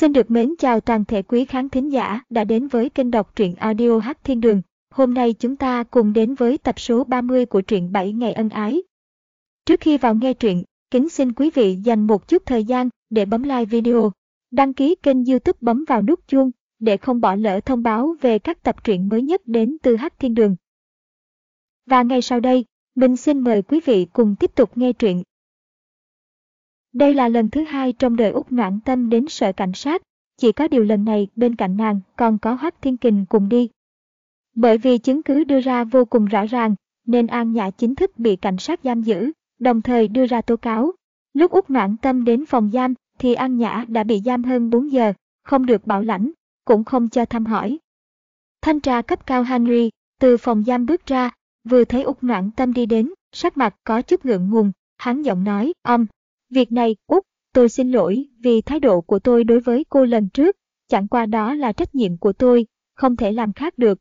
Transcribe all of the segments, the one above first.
Xin được mến chào toàn thể quý khán thính giả đã đến với kênh đọc truyện audio Hát Thiên Đường. Hôm nay chúng ta cùng đến với tập số 30 của truyện 7 ngày ân ái. Trước khi vào nghe truyện, kính xin quý vị dành một chút thời gian để bấm like video, đăng ký kênh youtube bấm vào nút chuông để không bỏ lỡ thông báo về các tập truyện mới nhất đến từ Hát Thiên Đường. Và ngay sau đây, mình xin mời quý vị cùng tiếp tục nghe truyện đây là lần thứ hai trong đời Úc Noãn Tâm đến sở cảnh sát, chỉ có điều lần này bên cạnh nàng còn có Hoác Thiên Kình cùng đi. Bởi vì chứng cứ đưa ra vô cùng rõ ràng, nên An Nhã chính thức bị cảnh sát giam giữ, đồng thời đưa ra tố cáo. Lúc Úc Noãn Tâm đến phòng giam thì An Nhã đã bị giam hơn 4 giờ, không được bảo lãnh, cũng không cho thăm hỏi. Thanh tra cấp cao Henry từ phòng giam bước ra, vừa thấy Úc Noãn Tâm đi đến, sắc mặt có chút ngượng ngùng, hắn giọng nói, ông, Việc này, Úc, tôi xin lỗi vì thái độ của tôi đối với cô lần trước, chẳng qua đó là trách nhiệm của tôi, không thể làm khác được.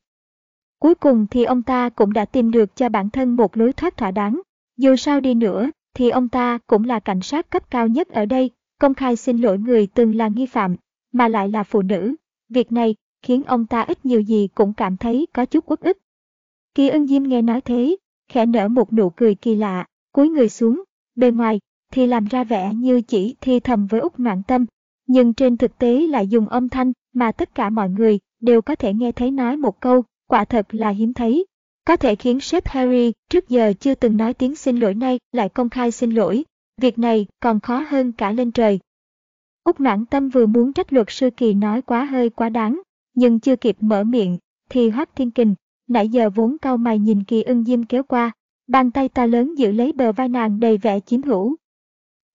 Cuối cùng thì ông ta cũng đã tìm được cho bản thân một lối thoát thỏa đáng. Dù sao đi nữa, thì ông ta cũng là cảnh sát cấp cao nhất ở đây, công khai xin lỗi người từng là nghi phạm, mà lại là phụ nữ. Việc này khiến ông ta ít nhiều gì cũng cảm thấy có chút uất ức. Kỳ ân diêm nghe nói thế, khẽ nở một nụ cười kỳ lạ, cúi người xuống, bề ngoài thì làm ra vẻ như chỉ thi thầm với Úc Noạn Tâm, nhưng trên thực tế lại dùng âm thanh mà tất cả mọi người đều có thể nghe thấy nói một câu, quả thật là hiếm thấy. Có thể khiến sếp Harry trước giờ chưa từng nói tiếng xin lỗi nay lại công khai xin lỗi, việc này còn khó hơn cả lên trời. Úc Noãn Tâm vừa muốn trách luật sư Kỳ nói quá hơi quá đáng, nhưng chưa kịp mở miệng, thì Hoác Thiên Kình, nãy giờ vốn cau mày nhìn Kỳ ưng diêm kéo qua, bàn tay ta lớn giữ lấy bờ vai nàng đầy vẻ chiếm hữu,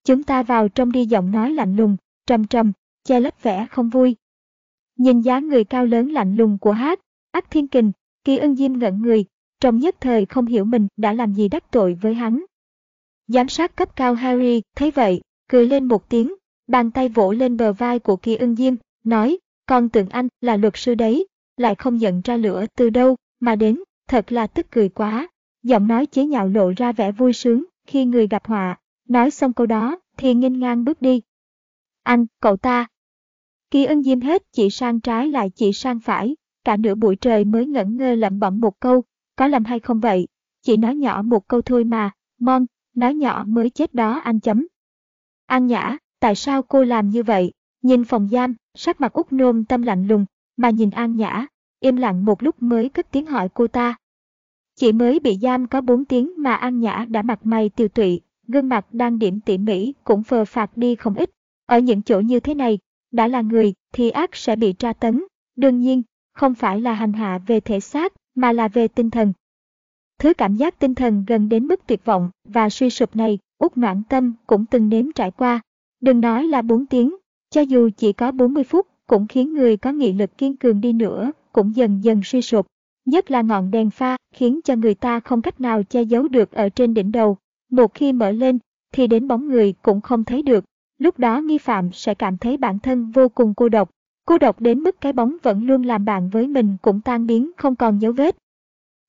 Chúng ta vào trong đi giọng nói lạnh lùng, trầm trầm, che lấp vẻ không vui. Nhìn dáng người cao lớn lạnh lùng của hát, ác thiên kình, kỳ ân diêm ngẩn người, trong nhất thời không hiểu mình đã làm gì đắc tội với hắn. Giám sát cấp cao Harry thấy vậy, cười lên một tiếng, bàn tay vỗ lên bờ vai của kỳ ân diêm, nói, con tưởng anh là luật sư đấy, lại không nhận ra lửa từ đâu mà đến, thật là tức cười quá. Giọng nói chế nhạo lộ ra vẻ vui sướng khi người gặp họa. Nói xong câu đó, thì nghênh ngang bước đi. Anh, cậu ta. Kỳ ân diêm hết chỉ sang trái lại chỉ sang phải, cả nửa buổi trời mới ngẩn ngơ lẩm bẩm một câu, có làm hay không vậy? Chỉ nói nhỏ một câu thôi mà, mon, nói nhỏ mới chết đó anh chấm. An nhã, tại sao cô làm như vậy? Nhìn phòng giam, sắc mặt út nôm tâm lạnh lùng, mà nhìn An nhã, im lặng một lúc mới cất tiếng hỏi cô ta. Chỉ mới bị giam có 4 tiếng mà An Nhã đã mặt mày tiêu tụy, gương mặt đang điểm tỉ mỉ cũng phờ phạt đi không ít. Ở những chỗ như thế này, đã là người thì ác sẽ bị tra tấn. Đương nhiên, không phải là hành hạ về thể xác mà là về tinh thần. Thứ cảm giác tinh thần gần đến mức tuyệt vọng và suy sụp này, Út Noãn Tâm cũng từng nếm trải qua. Đừng nói là 4 tiếng, cho dù chỉ có 40 phút cũng khiến người có nghị lực kiên cường đi nữa, cũng dần dần suy sụp. Nhất là ngọn đèn pha khiến cho người ta không cách nào che giấu được ở trên đỉnh đầu, một khi mở lên, thì đến bóng người cũng không thấy được. Lúc đó nghi phạm sẽ cảm thấy bản thân vô cùng cô độc. Cô độc đến mức cái bóng vẫn luôn làm bạn với mình cũng tan biến không còn dấu vết.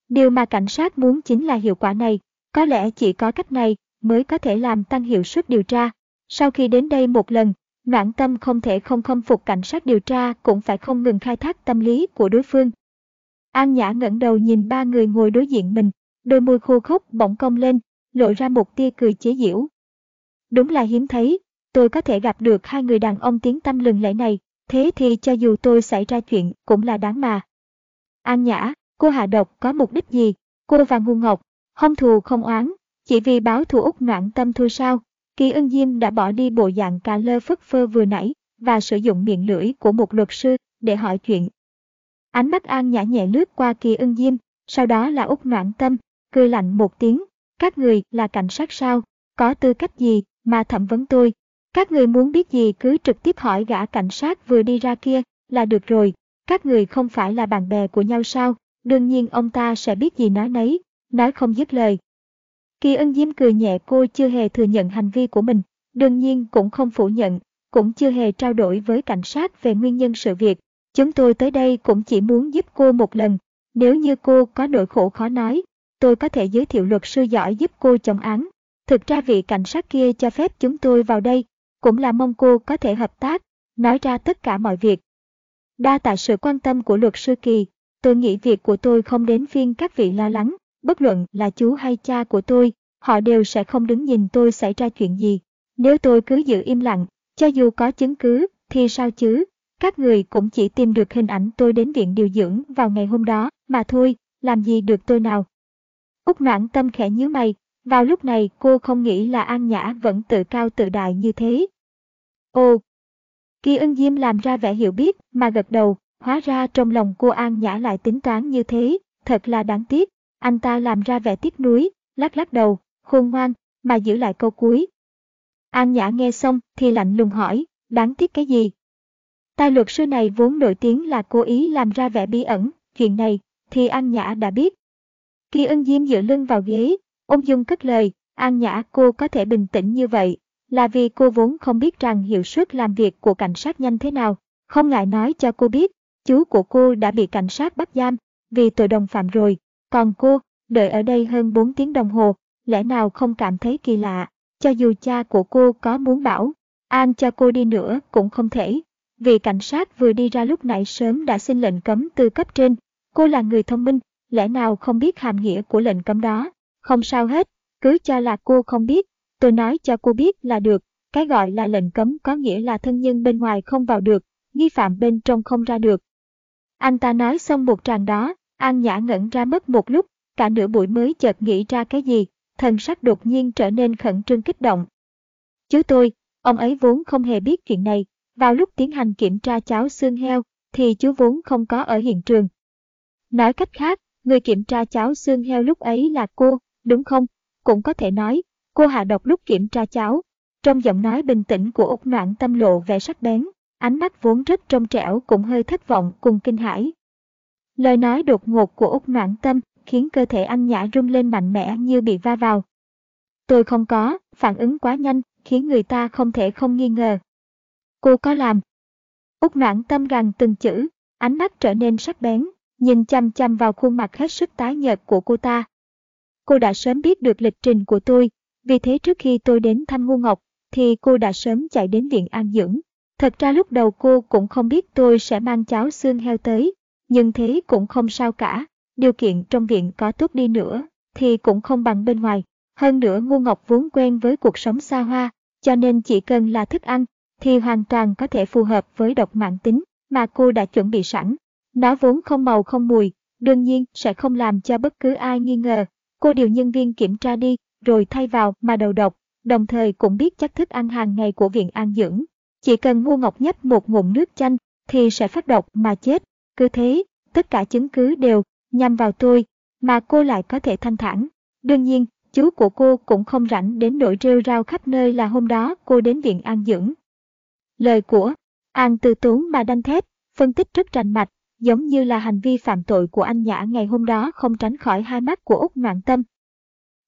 Điều mà cảnh sát muốn chính là hiệu quả này. Có lẽ chỉ có cách này mới có thể làm tăng hiệu suất điều tra. Sau khi đến đây một lần, Noãn tâm không thể không khâm phục cảnh sát điều tra cũng phải không ngừng khai thác tâm lý của đối phương. An Nhã ngẩng đầu nhìn ba người ngồi đối diện mình, đôi môi khô khốc bỗng cong lên, lộ ra một tia cười chế giễu. Đúng là hiếm thấy, tôi có thể gặp được hai người đàn ông tiếng tâm lừng lẫy này, thế thì cho dù tôi xảy ra chuyện cũng là đáng mà. An Nhã, cô hạ độc có mục đích gì? Cô và Ngu Ngọc, không thù không oán, chỉ vì báo thù út noạn tâm thôi sao? Kỳ ân diêm đã bỏ đi bộ dạng cà lơ phất phơ vừa nãy và sử dụng miệng lưỡi của một luật sư để hỏi chuyện. Ánh mắt An Nhã nhẹ lướt qua kỳ ân diêm, sau đó là út noạn tâm, cười lạnh một tiếng, các người là cảnh sát sao? Có tư cách gì mà thẩm vấn tôi? Các người muốn biết gì cứ trực tiếp hỏi gã cảnh sát vừa đi ra kia là được rồi. Các người không phải là bạn bè của nhau sao? Đương nhiên ông ta sẽ biết gì nói nấy, nói không dứt lời. Kỳ ân diêm cười nhẹ cô chưa hề thừa nhận hành vi của mình, đương nhiên cũng không phủ nhận, cũng chưa hề trao đổi với cảnh sát về nguyên nhân sự việc. Chúng tôi tới đây cũng chỉ muốn giúp cô một lần, nếu như cô có nỗi khổ khó nói, tôi có thể giới thiệu luật sư giỏi giúp cô chống án. Thực ra vị cảnh sát kia cho phép chúng tôi vào đây, cũng là mong cô có thể hợp tác, nói ra tất cả mọi việc. Đa tạ sự quan tâm của luật sư Kỳ, tôi nghĩ việc của tôi không đến phiên các vị lo lắng, bất luận là chú hay cha của tôi, họ đều sẽ không đứng nhìn tôi xảy ra chuyện gì. Nếu tôi cứ giữ im lặng, cho dù có chứng cứ, thì sao chứ? Các người cũng chỉ tìm được hình ảnh tôi đến viện điều dưỡng vào ngày hôm đó, mà thôi, làm gì được tôi nào. Úc noãn tâm khẽ nhíu mày, vào lúc này cô không nghĩ là An Nhã vẫn tự cao tự đại như thế. Ồ! Kỳ ân diêm làm ra vẻ hiểu biết mà gật đầu, hóa ra trong lòng cô An Nhã lại tính toán như thế, thật là đáng tiếc. Anh ta làm ra vẻ tiếc nuối, lắc lắc đầu, khôn ngoan, mà giữ lại câu cuối. An Nhã nghe xong thì lạnh lùng hỏi, đáng tiếc cái gì? Tài luật sư này vốn nổi tiếng là cố ý làm ra vẻ bí ẩn, chuyện này thì An Nhã đã biết. Kỳ ân diêm dựa lưng vào ghế, ông dung cất lời, An Nhã cô có thể bình tĩnh như vậy, là vì cô vốn không biết rằng hiệu suất làm việc của cảnh sát nhanh thế nào, không ngại nói cho cô biết, chú của cô đã bị cảnh sát bắt giam, vì tội đồng phạm rồi, còn cô, đợi ở đây hơn 4 tiếng đồng hồ, lẽ nào không cảm thấy kỳ lạ, cho dù cha của cô có muốn bảo, An cho cô đi nữa cũng không thể, vì cảnh sát vừa đi ra lúc nãy sớm đã xin lệnh cấm từ cấp trên, cô là người thông minh, lẽ nào không biết hàm nghĩa của lệnh cấm đó, không sao hết, cứ cho là cô không biết, tôi nói cho cô biết là được, cái gọi là lệnh cấm có nghĩa là thân nhân bên ngoài không vào được, nghi phạm bên trong không ra được. Anh ta nói xong một tràng đó, An Nhã ngẩn ra mất một lúc, cả nửa buổi mới chợt nghĩ ra cái gì, thần sắc đột nhiên trở nên khẩn trương kích động. Chứ tôi, ông ấy vốn không hề biết chuyện này, vào lúc tiến hành kiểm tra cháo xương heo, thì chú vốn không có ở hiện trường. Nói cách khác, người kiểm tra cháo xương heo lúc ấy là cô, đúng không? Cũng có thể nói, cô hạ độc lúc kiểm tra cháo. Trong giọng nói bình tĩnh của Úc Noãn tâm lộ vẻ sắc bén, ánh mắt vốn rất trong trẻo cũng hơi thất vọng cùng kinh hãi. Lời nói đột ngột của Úc Noãn tâm khiến cơ thể anh nhã rung lên mạnh mẽ như bị va vào. Tôi không có, phản ứng quá nhanh, khiến người ta không thể không nghi ngờ. Cô có làm. Úc noãn tâm gằn từng chữ, ánh mắt trở nên sắc bén, nhìn chăm chăm vào khuôn mặt hết sức tái nhợt của cô ta. Cô đã sớm biết được lịch trình của tôi, vì thế trước khi tôi đến thăm Ngô Ngọc, thì cô đã sớm chạy đến viện an dưỡng. Thật ra lúc đầu cô cũng không biết tôi sẽ mang cháo xương heo tới, nhưng thế cũng không sao cả, điều kiện trong viện có tốt đi nữa, thì cũng không bằng bên ngoài. Hơn nữa Ngô Ngọc vốn quen với cuộc sống xa hoa, cho nên chỉ cần là thức ăn, thì hoàn toàn có thể phù hợp với độc mạng tính mà cô đã chuẩn bị sẵn. Nó vốn không màu không mùi, đương nhiên sẽ không làm cho bất cứ ai nghi ngờ. Cô điều nhân viên kiểm tra đi, rồi thay vào mà đầu độc, đồng thời cũng biết chắc thức ăn hàng ngày của viện an dưỡng. Chỉ cần ngu Ngọc nhấp một ngụm nước chanh thì sẽ phát độc mà chết. Cứ thế, tất cả chứng cứ đều nhằm vào tôi, mà cô lại có thể thanh thản. Đương nhiên, chú của cô cũng không rảnh đến nỗi rêu rao khắp nơi là hôm đó cô đến viện an dưỡng. Lời của An Tư Tú mà đanh thép, phân tích rất rành mạch, giống như là hành vi phạm tội của anh Nhã ngày hôm đó không tránh khỏi hai mắt của Úc Noạn Tâm.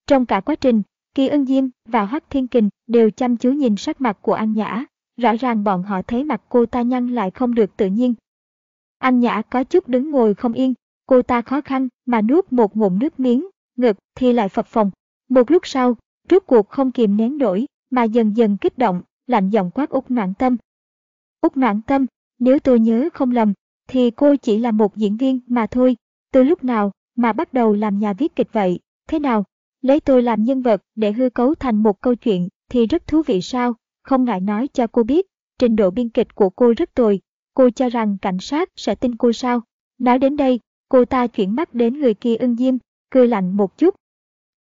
Trong cả quá trình, Kỳ Ân Diêm và Hoắc Thiên Kình đều chăm chú nhìn sắc mặt của anh Nhã, rõ ràng bọn họ thấy mặt cô ta nhăn lại không được tự nhiên. Anh Nhã có chút đứng ngồi không yên, cô ta khó khăn mà nuốt một ngụm nước miếng, ngực thì lại phập phồng. Một lúc sau, rốt cuộc không kìm nén nổi, mà dần dần kích động, lạnh giọng quát Úc Noãn Tâm. Úc Noãn Tâm, nếu tôi nhớ không lầm, thì cô chỉ là một diễn viên mà thôi, từ lúc nào mà bắt đầu làm nhà viết kịch vậy, thế nào? Lấy tôi làm nhân vật để hư cấu thành một câu chuyện thì rất thú vị sao, không ngại nói cho cô biết, trình độ biên kịch của cô rất tồi, cô cho rằng cảnh sát sẽ tin cô sao? Nói đến đây, cô ta chuyển mắt đến người kia ưng diêm, cười lạnh một chút.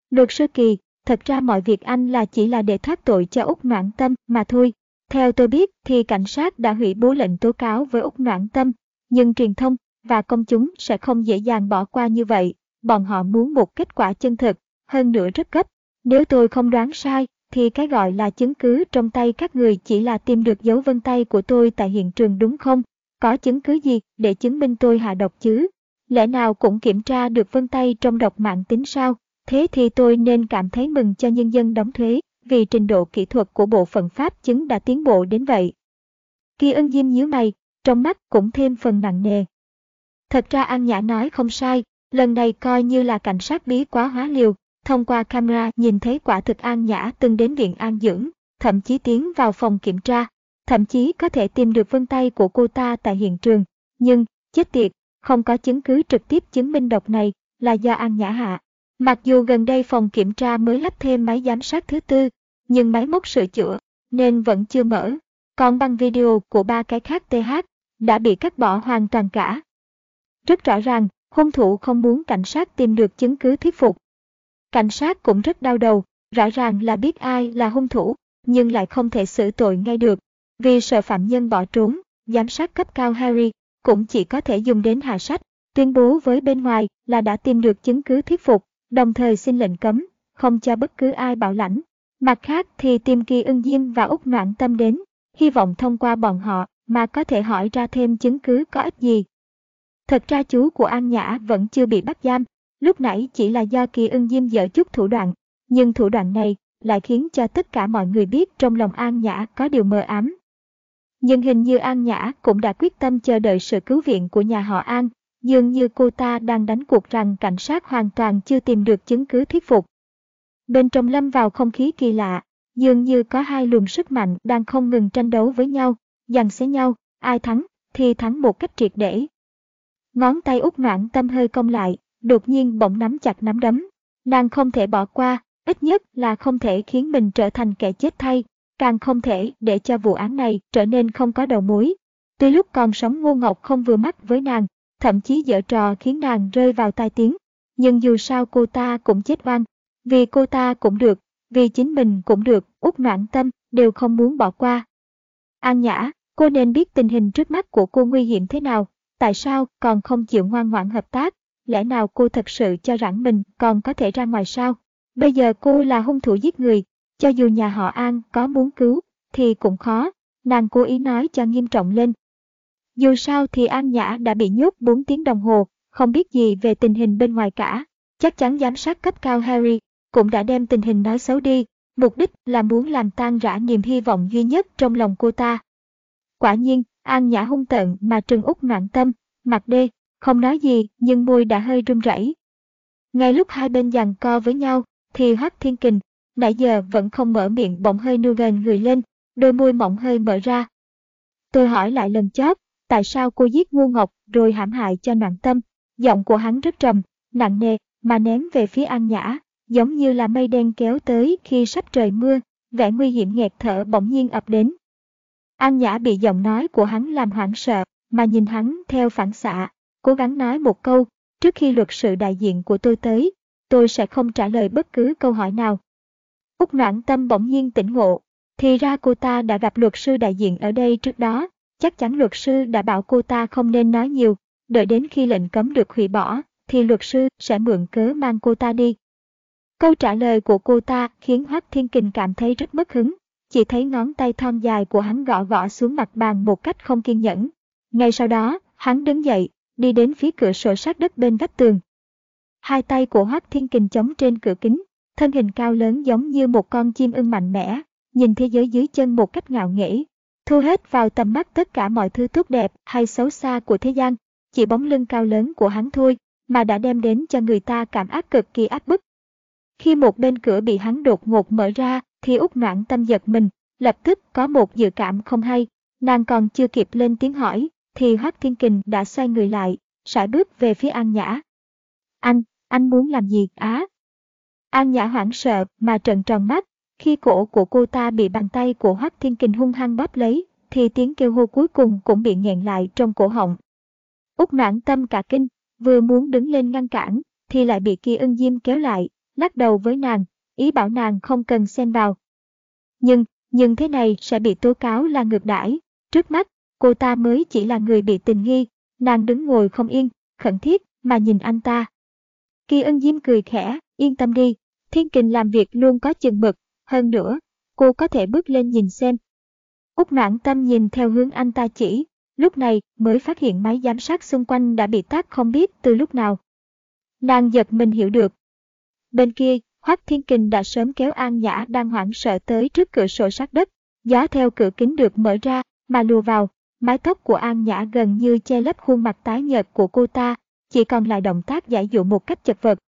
Luật sư kỳ, thật ra mọi việc anh là chỉ là để thoát tội cho Úc Noãn Tâm mà thôi. Theo tôi biết thì cảnh sát đã hủy bố lệnh tố cáo với Úc Noãn Tâm, nhưng truyền thông và công chúng sẽ không dễ dàng bỏ qua như vậy. Bọn họ muốn một kết quả chân thực, hơn nữa rất gấp. Nếu tôi không đoán sai, thì cái gọi là chứng cứ trong tay các người chỉ là tìm được dấu vân tay của tôi tại hiện trường đúng không? Có chứng cứ gì để chứng minh tôi hạ độc chứ? Lẽ nào cũng kiểm tra được vân tay trong độc mạng tính sao? Thế thì tôi nên cảm thấy mừng cho nhân dân đóng thuế, vì trình độ kỹ thuật của bộ phận pháp chứng đã tiến bộ đến vậy. Kỳ ân diêm nhíu mày, trong mắt cũng thêm phần nặng nề. Thật ra An Nhã nói không sai, lần này coi như là cảnh sát bí quá hóa liều, thông qua camera nhìn thấy quả thực An Nhã từng đến viện an dưỡng, thậm chí tiến vào phòng kiểm tra. thậm chí có thể tìm được vân tay của cô ta tại hiện trường. Nhưng, chết tiệt, không có chứng cứ trực tiếp chứng minh độc này là do An Nhã hạ. Mặc dù gần đây phòng kiểm tra mới lắp thêm máy giám sát thứ tư, nhưng máy móc sửa chữa nên vẫn chưa mở. Còn băng video của ba cái khác TH đã bị cắt bỏ hoàn toàn cả. Rất rõ ràng, hung thủ không muốn cảnh sát tìm được chứng cứ thuyết phục. Cảnh sát cũng rất đau đầu, rõ ràng là biết ai là hung thủ, nhưng lại không thể xử tội ngay được. Vì sợ phạm nhân bỏ trốn, giám sát cấp cao Harry cũng chỉ có thể dùng đến hạ sách, tuyên bố với bên ngoài là đã tìm được chứng cứ thuyết phục, đồng thời xin lệnh cấm, không cho bất cứ ai bảo lãnh. Mặt khác thì tìm kỳ ưng diêm và Úc noạn tâm đến, hy vọng thông qua bọn họ mà có thể hỏi ra thêm chứng cứ có ích gì. Thật ra chú của An Nhã vẫn chưa bị bắt giam, lúc nãy chỉ là do kỳ ưng diêm dở chút thủ đoạn, nhưng thủ đoạn này lại khiến cho tất cả mọi người biết trong lòng An Nhã có điều mờ ám. Nhưng hình như An Nhã cũng đã quyết tâm chờ đợi sự cứu viện của nhà họ An, dường như cô ta đang đánh cuộc rằng cảnh sát hoàn toàn chưa tìm được chứng cứ thuyết phục. Bên trong lâm vào không khí kỳ lạ, dường như có hai luồng sức mạnh đang không ngừng tranh đấu với nhau, giằng xé nhau, ai thắng thì thắng một cách triệt để. Ngón tay út ngoãn tâm hơi cong lại, đột nhiên bỗng nắm chặt nắm đấm. Nàng không thể bỏ qua, ít nhất là không thể khiến mình trở thành kẻ chết thay, càng không thể để cho vụ án này trở nên không có đầu mối. Tuy lúc còn sống Ngô Ngọc không vừa mắt với nàng, thậm chí dở trò khiến nàng rơi vào tai tiếng, nhưng dù sao cô ta cũng chết oan, vì cô ta cũng được, vì chính mình cũng được, út noạn tâm, đều không muốn bỏ qua. An Nhã, cô nên biết tình hình trước mắt của cô nguy hiểm thế nào, tại sao còn không chịu ngoan ngoãn hợp tác, lẽ nào cô thật sự cho rằng mình còn có thể ra ngoài sao? Bây giờ cô là hung thủ giết người, cho dù nhà họ An có muốn cứu, thì cũng khó, nàng cố ý nói cho nghiêm trọng lên. Dù sao thì An Nhã đã bị nhốt 4 tiếng đồng hồ, không biết gì về tình hình bên ngoài cả. Chắc chắn giám sát cấp cao Harry cũng đã đem tình hình nói xấu đi, mục đích là muốn làm tan rã niềm hy vọng duy nhất trong lòng cô ta. Quả nhiên, An Nhã hung tợn mà trừng út noạn tâm, mặt đê, không nói gì nhưng môi đã hơi run rẩy. Ngay lúc hai bên giằng co với nhau, thì Hoắc Thiên Kình, nãy giờ vẫn không mở miệng bỗng hơi nưu gần người lên, đôi môi mỏng hơi mở ra. Tôi hỏi lại lần chót, tại sao cô giết ngô ngọc rồi hãm hại cho noạn tâm, giọng của hắn rất trầm, nặng nề, mà ném về phía An Nhã, giống như là mây đen kéo tới khi sắp trời mưa, vẻ nguy hiểm nghẹt thở bỗng nhiên ập đến. An Nhã bị giọng nói của hắn làm hoảng sợ, mà nhìn hắn theo phản xạ, cố gắng nói một câu, trước khi luật sự đại diện của tôi tới, tôi sẽ không trả lời bất cứ câu hỏi nào. Úc noãn tâm bỗng nhiên tỉnh ngộ, thì ra cô ta đã gặp luật sư đại diện ở đây trước đó, chắc chắn luật sư đã bảo cô ta không nên nói nhiều, đợi đến khi lệnh cấm được hủy bỏ, thì luật sư sẽ mượn cớ mang cô ta đi. Câu trả lời của cô ta khiến Hoắc Thiên Kình cảm thấy rất mất hứng, chỉ thấy ngón tay thon dài của hắn gõ gõ xuống mặt bàn một cách không kiên nhẫn. Ngay sau đó, hắn đứng dậy, đi đến phía cửa sổ sát đất bên vách tường. Hai tay của Hoắc Thiên Kình chống trên cửa kính, thân hình cao lớn giống như một con chim ưng mạnh mẽ, nhìn thế giới dưới chân một cách ngạo nghễ, thu hết vào tầm mắt tất cả mọi thứ tốt đẹp hay xấu xa của thế gian, chỉ bóng lưng cao lớn của hắn thôi, mà đã đem đến cho người ta cảm ác cực kỳ áp bức. Khi một bên cửa bị hắn đột ngột mở ra, thì út noãn tâm giật mình, lập tức có một dự cảm không hay, nàng còn chưa kịp lên tiếng hỏi, thì Hoác Thiên Kình đã xoay người lại, sải bước về phía An Nhã. Anh, anh muốn làm gì, á? An Nhã hoảng sợ mà trợn tròn mắt, khi cổ của cô ta bị bàn tay của Hoác Thiên Kình hung hăng bóp lấy, thì tiếng kêu hô cuối cùng cũng bị nghẹn lại trong cổ họng. Út noãn tâm cả kinh, vừa muốn đứng lên ngăn cản, thì lại bị kỳ ân diêm kéo lại, lắc đầu với nàng, ý bảo nàng không cần xen vào. Nhưng, nhưng thế này sẽ bị tố cáo là ngược đãi. Trước mắt, cô ta mới chỉ là người bị tình nghi, nàng đứng ngồi không yên, khẩn thiết mà nhìn anh ta. Kỳ ân diêm cười khẽ, yên tâm đi, thiên kình làm việc luôn có chừng mực, hơn nữa, cô có thể bước lên nhìn xem. Úc noãn tâm nhìn theo hướng anh ta chỉ, lúc này mới phát hiện máy giám sát xung quanh đã bị tắt không biết từ lúc nào. Nàng giật mình hiểu được. Bên kia, Hoác Thiên Kình đã sớm kéo An Nhã đang hoảng sợ tới trước cửa sổ sát đất, gió theo cửa kính được mở ra, mà lùa vào, mái tóc của An Nhã gần như che lấp khuôn mặt tái nhợt của cô ta, chỉ còn lại động tác giải dụ một cách chật vật.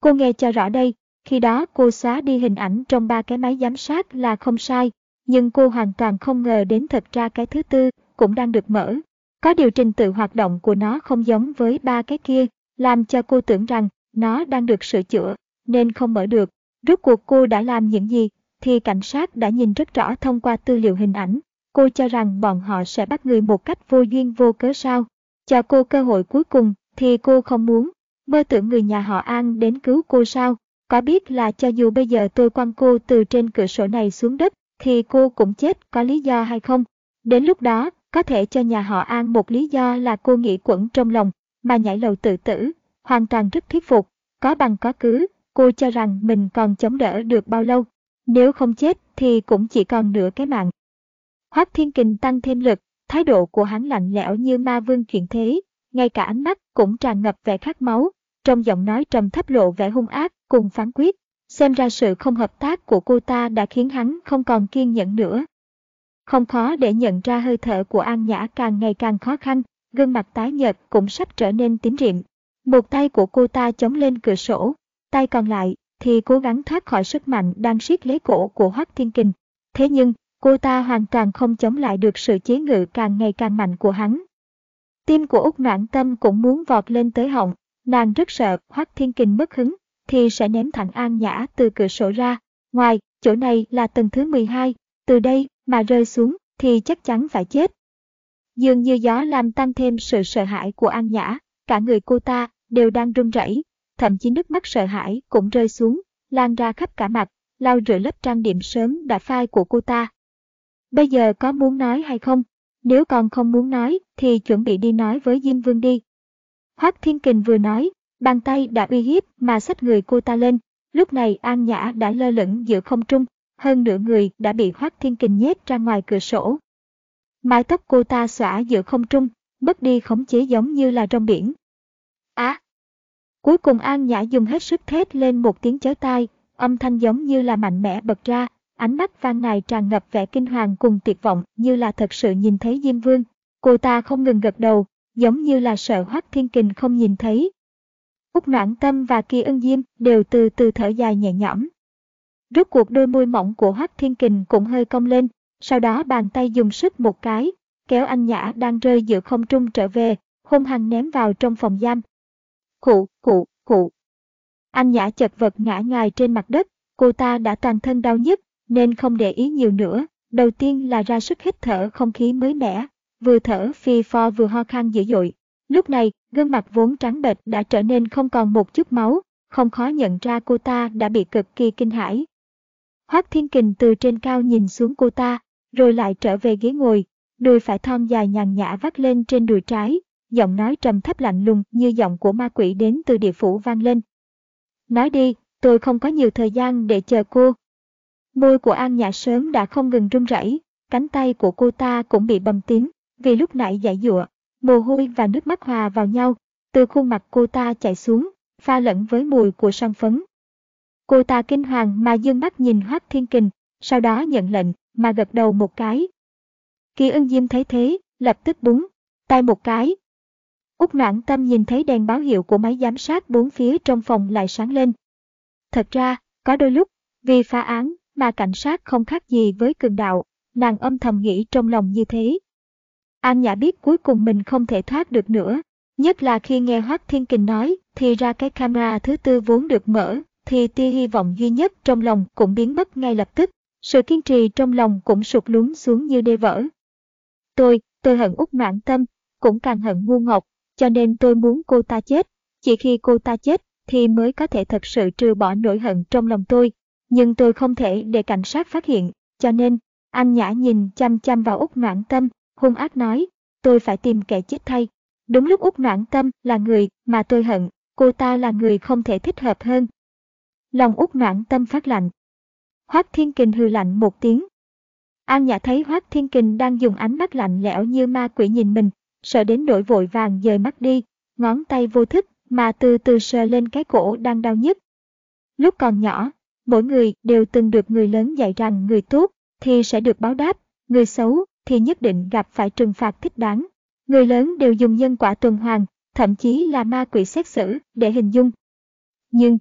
Cô nghe cho rõ đây, khi đó cô xóa đi hình ảnh trong ba cái máy giám sát là không sai, nhưng cô hoàn toàn không ngờ đến thật ra cái thứ tư cũng đang được mở. Có điều trình tự hoạt động của nó không giống với ba cái kia, làm cho cô tưởng rằng nó đang được sửa chữa, nên không mở được. Rốt cuộc cô đã làm những gì, thì cảnh sát đã nhìn rất rõ thông qua tư liệu hình ảnh. Cô cho rằng bọn họ sẽ bắt người một cách vô duyên vô cớ sao. Cho cô cơ hội cuối cùng, thì cô không muốn. Mơ tưởng người nhà họ An đến cứu cô sao. Có biết là cho dù bây giờ tôi quăng cô từ trên cửa sổ này xuống đất, thì cô cũng chết có lý do hay không? Đến lúc đó, có thể cho nhà họ An một lý do là cô nghĩ quẩn trong lòng, mà nhảy lầu tự tử, hoàn toàn rất thuyết phục, có bằng có cứ, cô cho rằng mình còn chống đỡ được bao lâu. Nếu không chết thì cũng chỉ còn nửa cái mạng. Hoác Thiên Kình tăng thêm lực, thái độ của hắn lạnh lẽo như ma vương chuyện thế, ngay cả ánh mắt cũng tràn ngập vẻ khát máu, trong giọng nói trầm thấp lộ vẻ hung ác cùng phán quyết. Xem ra sự không hợp tác của cô ta đã khiến hắn không còn kiên nhẫn nữa. Không khó để nhận ra hơi thở của An Nhã càng ngày càng khó khăn, gương mặt tái nhợt cũng sắp trở nên tím riệm. Một tay của cô ta chống lên cửa sổ, tay còn lại thì cố gắng thoát khỏi sức mạnh đang siết lấy cổ của Hoắc Thiên Kình. Thế nhưng, cô ta hoàn toàn không chống lại được sự chế ngự càng ngày càng mạnh của hắn. Tim của Úc Noãn Tâm cũng muốn vọt lên tới họng, nàng rất sợ Hoắc Thiên Kình mất hứng, thì sẽ ném thẳng An Nhã từ cửa sổ ra. Ngoài, chỗ này là tầng thứ 12, từ đây mà rơi xuống thì chắc chắn phải chết. Dường như gió làm tăng thêm sự sợ hãi của An Nhã, cả người cô ta đều đang run rẩy, thậm chí nước mắt sợ hãi cũng rơi xuống, lan ra khắp cả mặt, lau rửa lớp trang điểm sớm đã phai của cô ta. Bây giờ có muốn nói hay không? Nếu còn không muốn nói thì chuẩn bị đi nói với Diêm Vương đi. Hoác Thiên Kình vừa nói, bàn tay đã uy hiếp mà xách người cô ta lên. Lúc này An Nhã đã lơ lửng giữa không trung, hơn nửa người đã bị Hoác Thiên Kình nhét ra ngoài cửa sổ. Mái tóc cô ta xõa giữa không trung, mất đi khống chế giống như là trong biển. Cuối cùng An Nhã dùng hết sức thét lên một tiếng chói tai, âm thanh giống như là mạnh mẽ bật ra, ánh mắt Phan này tràn ngập vẻ kinh hoàng cùng tuyệt vọng như là thật sự nhìn thấy Diêm Vương. Cô ta không ngừng gật đầu, giống như là sợ Hoắc Thiên Kình không nhìn thấy. Úc Noãn Tâm và Kỳ Ân Diêm đều từ từ thở dài nhẹ nhõm. Rốt cuộc đôi môi mỏng của Hoắc Thiên Kình cũng hơi cong lên, sau đó bàn tay dùng sức một cái, kéo anh Nhã đang rơi giữa không trung trở về, hung hăng ném vào trong phòng giam. Khụ, khụ, khụ. Anh Nhã chật vật ngã ngài trên mặt đất, cô ta đã toàn thân đau nhức, nên không để ý nhiều nữa. Đầu tiên là ra sức hít thở không khí mới mẻ, vừa thở phi pho vừa ho khan dữ dội. Lúc này, gương mặt vốn trắng bệch đã trở nên không còn một chút máu, không khó nhận ra cô ta đã bị cực kỳ kinh hãi. Hoác Thiên Kình từ trên cao nhìn xuống cô ta, rồi lại trở về ghế ngồi, đùi phải thon dài nhàn nhã vắt lên trên đùi trái, giọng nói trầm thấp lạnh lùng như giọng của ma quỷ đến từ địa phủ vang lên. Nói đi, tôi không có nhiều thời gian để chờ cô. Môi của An Nhã sớm đã không ngừng run rẩy, cánh tay của cô ta cũng bị bầm tím, vì lúc nãy giải dụa, mồ hôi và nước mắt hòa vào nhau, từ khuôn mặt cô ta chảy xuống, pha lẫn với mùi của son phấn. Cô ta kinh hoàng mà dương mắt nhìn Hoác Thiên Kình, sau đó nhận lệnh mà gật đầu một cái. Kỳ ưng diêm thấy thế, lập tức búng, tay một cái. Úc noãn tâm nhìn thấy đèn báo hiệu của máy giám sát bốn phía trong phòng lại sáng lên. Thật ra, có đôi lúc, vì phá án mà cảnh sát không khác gì với cường đạo, nàng âm thầm nghĩ trong lòng như thế. An Nhã biết cuối cùng mình không thể thoát được nữa, nhất là khi nghe Hoác Thiên Kình nói thì ra cái camera thứ tư vốn được mở, thì tia hy vọng duy nhất trong lòng cũng biến mất ngay lập tức, sự kiên trì trong lòng cũng sụt lún xuống như đê vỡ. Tôi, tôi hận út noãn tâm, cũng càng hận ngu ngọc, cho nên tôi muốn cô ta chết, chỉ khi cô ta chết thì mới có thể thật sự trừ bỏ nỗi hận trong lòng tôi, nhưng tôi không thể để cảnh sát phát hiện, cho nên, anh nhã nhìn chăm chăm vào út noãn tâm, hung ác nói, tôi phải tìm kẻ chết thay. Đúng lúc út noãn tâm là người mà tôi hận, cô ta là người không thể thích hợp hơn. Lòng út noãn tâm phát lạnh. Hoác Thiên Kình hừ lạnh một tiếng. An Nhã thấy Hoác Thiên Kình đang dùng ánh mắt lạnh lẽo như ma quỷ nhìn mình, sợ đến nỗi vội vàng dời mắt đi, ngón tay vô thức mà từ từ sờ lên cái cổ đang đau nhức. Lúc còn nhỏ, mỗi người đều từng được người lớn dạy rằng người tốt thì sẽ được báo đáp, người xấu thì nhất định gặp phải trừng phạt thích đáng. Người lớn đều dùng nhân quả tuần hoàn, thậm chí là ma quỷ xét xử để hình dung. Nhưng,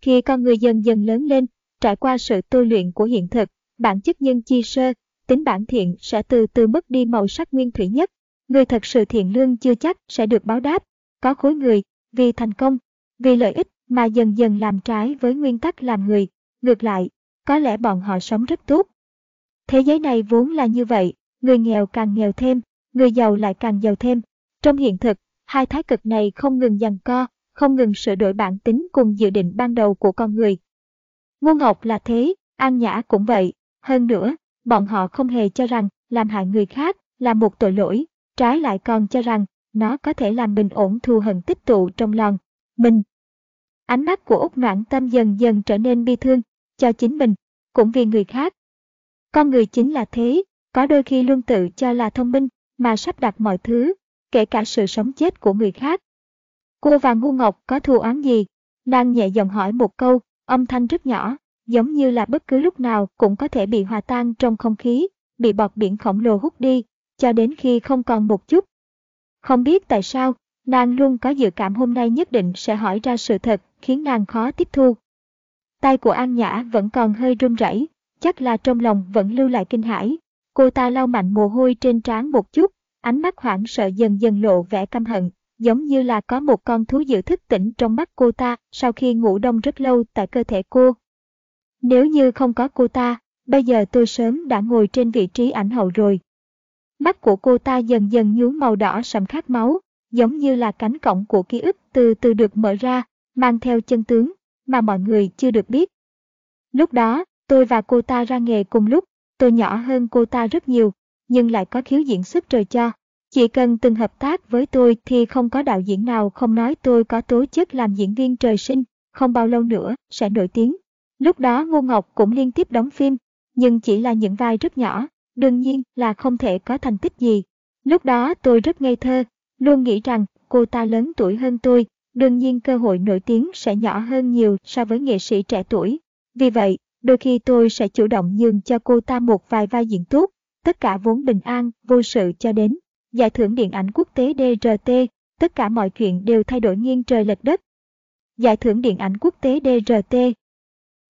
khi con người dần dần lớn lên, trải qua sự tôi luyện của hiện thực, bản chất nhân chi sơ, tính bản thiện sẽ từ từ mất đi màu sắc nguyên thủy nhất. Người thật sự thiện lương chưa chắc sẽ được báo đáp. Có khối người, vì thành công, vì lợi ích mà dần dần làm trái với nguyên tắc làm người. Ngược lại, có lẽ bọn họ sống rất tốt. Thế giới này vốn là như vậy, người nghèo càng nghèo thêm, người giàu lại càng giàu thêm. Trong hiện thực, hai thái cực này không ngừng giằng co, không ngừng sửa đổi bản tính cùng dự định ban đầu của con người. Ngô Ngọc là thế, An Nhã cũng vậy. Hơn nữa, bọn họ không hề cho rằng làm hại người khác là một tội lỗi, trái lại còn cho rằng nó có thể làm bình ổn thù hận tích tụ trong lòng mình. Ánh mắt của Úc Noãn Tâm dần dần trở nên bi thương, cho chính mình, cũng vì người khác. Con người chính là thế, có đôi khi luôn tự cho là thông minh, mà sắp đặt mọi thứ, kể cả sự sống chết của người khác. Cô và Ngu Ngọc có thù oán gì? Nàng nhẹ giọng hỏi một câu, âm thanh rất nhỏ, giống như là bất cứ lúc nào cũng có thể bị hòa tan trong không khí, bị bọt biển khổng lồ hút đi, cho đến khi không còn một chút. Không biết tại sao, nàng luôn có dự cảm hôm nay nhất định sẽ hỏi ra sự thật, khiến nàng khó tiếp thu. Tay của An Nhã vẫn còn hơi run rẩy, chắc là trong lòng vẫn lưu lại kinh hãi. Cô ta lau mạnh mồ hôi trên trán một chút, ánh mắt hoảng sợ dần dần lộ vẻ căm hận, giống như là có một con thú dữ thức tỉnh trong mắt cô ta sau khi ngủ đông rất lâu tại cơ thể cô. Nếu như không có cô ta, bây giờ tôi sớm đã ngồi trên vị trí ảnh hậu rồi. Mắt của cô ta dần dần nhuốm màu đỏ sẫm khát máu, giống như là cánh cổng của ký ức từ từ được mở ra, mang theo chân tướng mà mọi người chưa được biết. Lúc đó, tôi và cô ta ra nghề cùng lúc, tôi nhỏ hơn cô ta rất nhiều, nhưng lại có khiếu diễn xuất trời cho. Chỉ cần từng hợp tác với tôi thì không có đạo diễn nào không nói tôi có tố chất làm diễn viên trời sinh, không bao lâu nữa sẽ nổi tiếng. Lúc đó Ngô Ngọc cũng liên tiếp đóng phim, nhưng chỉ là những vai rất nhỏ, đương nhiên là không thể có thành tích gì. Lúc đó tôi rất ngây thơ, luôn nghĩ rằng cô ta lớn tuổi hơn tôi, đương nhiên cơ hội nổi tiếng sẽ nhỏ hơn nhiều so với nghệ sĩ trẻ tuổi. Vì vậy, đôi khi tôi sẽ chủ động nhường cho cô ta một vài vai diễn tốt, tất cả vốn bình an, vô sự cho đến. Giải thưởng điện ảnh quốc tế DRT, tất cả mọi chuyện đều thay đổi nghiêng trời lệch đất. Giải thưởng điện ảnh quốc tế DRT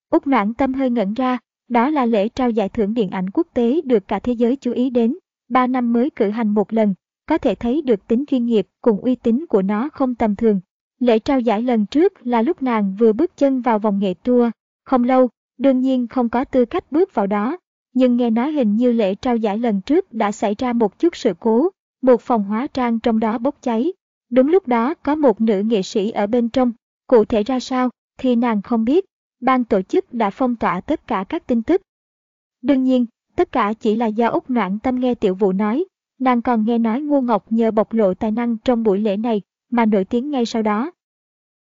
Úc noãn tâm hơi ngẩn ra, đó là lễ trao giải thưởng điện ảnh quốc tế được cả thế giới chú ý đến, ba năm mới cử hành một lần, có thể thấy được tính chuyên nghiệp cùng uy tín của nó không tầm thường. Lễ trao giải lần trước là lúc nàng vừa bước chân vào vòng nghệ tour, không lâu, đương nhiên không có tư cách bước vào đó, nhưng nghe nói hình như lễ trao giải lần trước đã xảy ra một chút sự cố, một phòng hóa trang trong đó bốc cháy. Đúng lúc đó có một nữ nghệ sĩ ở bên trong, cụ thể ra sao thì nàng không biết, ban tổ chức đã phong tỏa tất cả các tin tức. Đương nhiên, tất cả chỉ là do Úc Noãn Tâm nghe tiểu vũ nói, nàng còn nghe nói Ngô Ngọc nhờ bộc lộ tài năng trong buổi lễ này mà nổi tiếng ngay sau đó.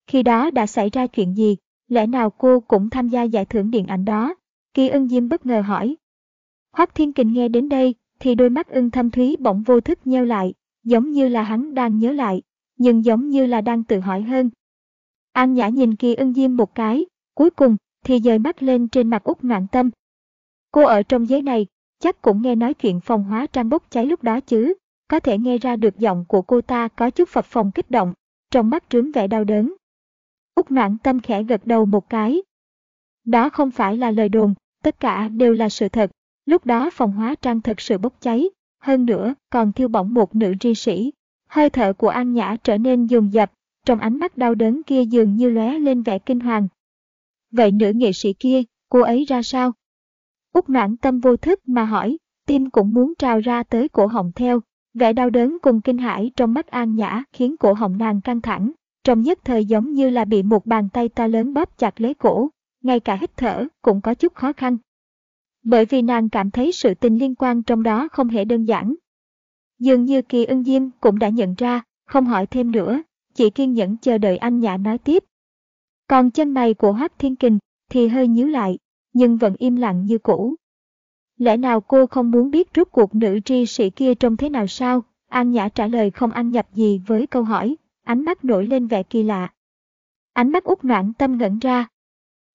Khi đó đã xảy ra chuyện gì, lẽ nào cô cũng tham gia giải thưởng điện ảnh đó? Kỳ ân diêm bất ngờ hỏi. Hoắc Thiên Kình nghe đến đây, thì đôi mắt ưng thâm thúy bỗng vô thức nheo lại, giống như là hắn đang nhớ lại, nhưng giống như là đang tự hỏi hơn. An Nhã nhìn Kỳ ân diêm một cái, Cuối cùng, thì dời mắt lên trên mặt út ngoạn tâm. Cô ở trong giấy này, chắc cũng nghe nói chuyện phòng hóa trang bốc cháy lúc đó chứ. Có thể nghe ra được giọng của cô ta có chút phập phòng kích động, trong mắt trướng vẻ đau đớn. Út noạn tâm khẽ gật đầu một cái. Đó không phải là lời đồn, tất cả đều là sự thật. Lúc đó phòng hóa trang thật sự bốc cháy, hơn nữa còn thiêu bỏng một nữ tri sĩ. Hơi thở của An Nhã trở nên dồn dập, trong ánh mắt đau đớn kia dường như lóe lên vẻ kinh hoàng, Vậy nữ nghệ sĩ kia, cô ấy ra sao? Úc noãn tâm vô thức mà hỏi, tim cũng muốn trào ra tới cổ họng theo. Vẻ đau đớn cùng kinh hãi trong mắt an nhã khiến cổ họng nàng căng thẳng, trong nhất thời giống như là bị một bàn tay to lớn bóp chặt lấy cổ, ngay cả hít thở cũng có chút khó khăn. Bởi vì nàng cảm thấy sự tình liên quan trong đó không hề đơn giản. Dường như kỳ ưng diêm cũng đã nhận ra, không hỏi thêm nữa, chỉ kiên nhẫn chờ đợi anh nhã nói tiếp. Còn chân mày của Hoác Thiên Kình thì hơi nhíu lại, nhưng vẫn im lặng như cũ. Lẽ nào cô không muốn biết rốt cuộc nữ tri sĩ kia trông thế nào sao? An Nhã trả lời không ăn nhập gì với câu hỏi, ánh mắt nổi lên vẻ kỳ lạ. Ánh mắt út noãn tâm ngẩn ra.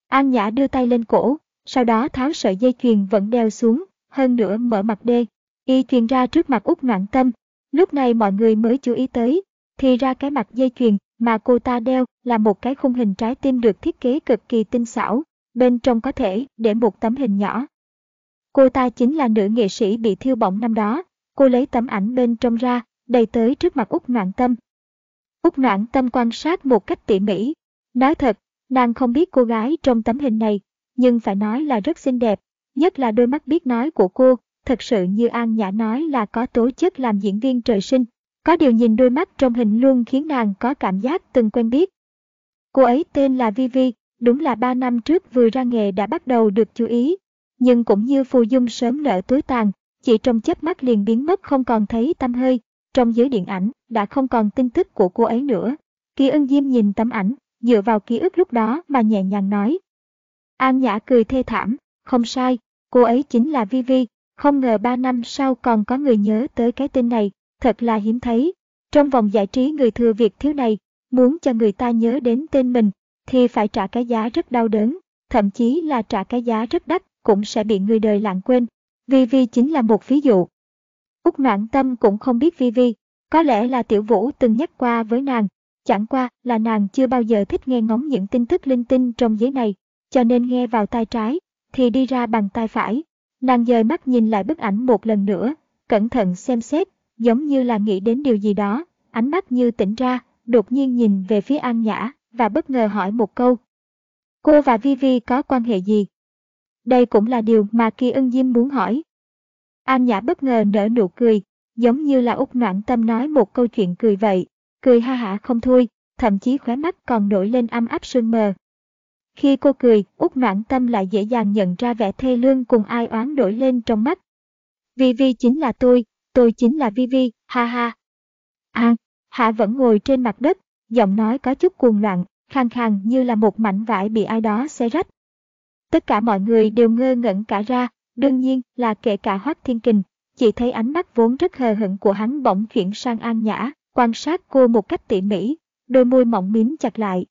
An Nhã đưa tay lên cổ, sau đó tháo sợi dây chuyền vẫn đeo xuống, hơn nữa mở mặt đê. Y truyền ra trước mặt út noãn tâm. Lúc này mọi người mới chú ý tới, thì ra cái mặt dây chuyền mà cô ta đeo là một cái khung hình trái tim được thiết kế cực kỳ tinh xảo, bên trong có thể để một tấm hình nhỏ. Cô ta chính là nữ nghệ sĩ bị thiêu bỏng năm đó. Cô lấy tấm ảnh bên trong ra, đầy tới trước mặt Úc Noạn Tâm. Úc Noạn Tâm quan sát một cách tỉ mỉ. Nói thật, nàng không biết cô gái trong tấm hình này, nhưng phải nói là rất xinh đẹp, nhất là đôi mắt biết nói của cô, thật sự như An Nhã nói là có tố chất làm diễn viên trời sinh. Có điều nhìn đôi mắt trong hình luôn khiến nàng có cảm giác từng quen biết. Cô ấy tên là Vivi, đúng là ba năm trước vừa ra nghề đã bắt đầu được chú ý. Nhưng cũng như phù dung sớm nở tối tàn, chỉ trong chớp mắt liền biến mất không còn thấy tâm hơi. Trong giới điện ảnh, đã không còn tin tức của cô ấy nữa. Kỳ ân diêm nhìn tấm ảnh, dựa vào ký ức lúc đó mà nhẹ nhàng nói. An Nhã cười thê thảm, không sai, cô ấy chính là Vivi, không ngờ ba năm sau còn có người nhớ tới cái tên này, thật là hiếm thấy. Trong vòng giải trí người thừa việc thiếu này, muốn cho người ta nhớ đến tên mình, thì phải trả cái giá rất đau đớn, thậm chí là trả cái giá rất đắt, cũng sẽ bị người đời lãng quên. Vivi chính là một ví dụ. Úc noạn Tâm cũng không biết Vivi, có lẽ là Tiểu Vũ từng nhắc qua với nàng, chẳng qua là nàng chưa bao giờ thích nghe ngóng những tin tức linh tinh trong giấy này, cho nên nghe vào tai trái, thì đi ra bằng tai phải. Nàng dời mắt nhìn lại bức ảnh một lần nữa, cẩn thận xem xét, giống như là nghĩ đến điều gì đó, ánh mắt như tỉnh ra, đột nhiên nhìn về phía An Nhã và bất ngờ hỏi một câu. Cô và Vivi có quan hệ gì? Đây cũng là điều mà Kỳ ân Diêm muốn hỏi. An Nhã bất ngờ nở nụ cười, giống như là út noạn tâm nói một câu chuyện cười vậy, cười ha hả không thôi, thậm chí khóe mắt còn nổi lên âm áp sương mờ. Khi cô cười, út noạn tâm lại dễ dàng nhận ra vẻ thê lương cùng ai oán nổi lên trong mắt. Vivi chính là tôi, tôi chính là Vivi, ha ha. An, Hạ vẫn ngồi trên mặt đất, giọng nói có chút cuồng loạn, khang khàn như là một mảnh vải bị ai đó xé rách. Tất cả mọi người đều ngơ ngẩn cả ra, đương nhiên là kể cả Hoắc Thiên Kình, chỉ thấy ánh mắt vốn rất hờ hững của hắn bỗng chuyển sang an nhã, quan sát cô một cách tỉ mỉ, đôi môi mỏng mím chặt lại.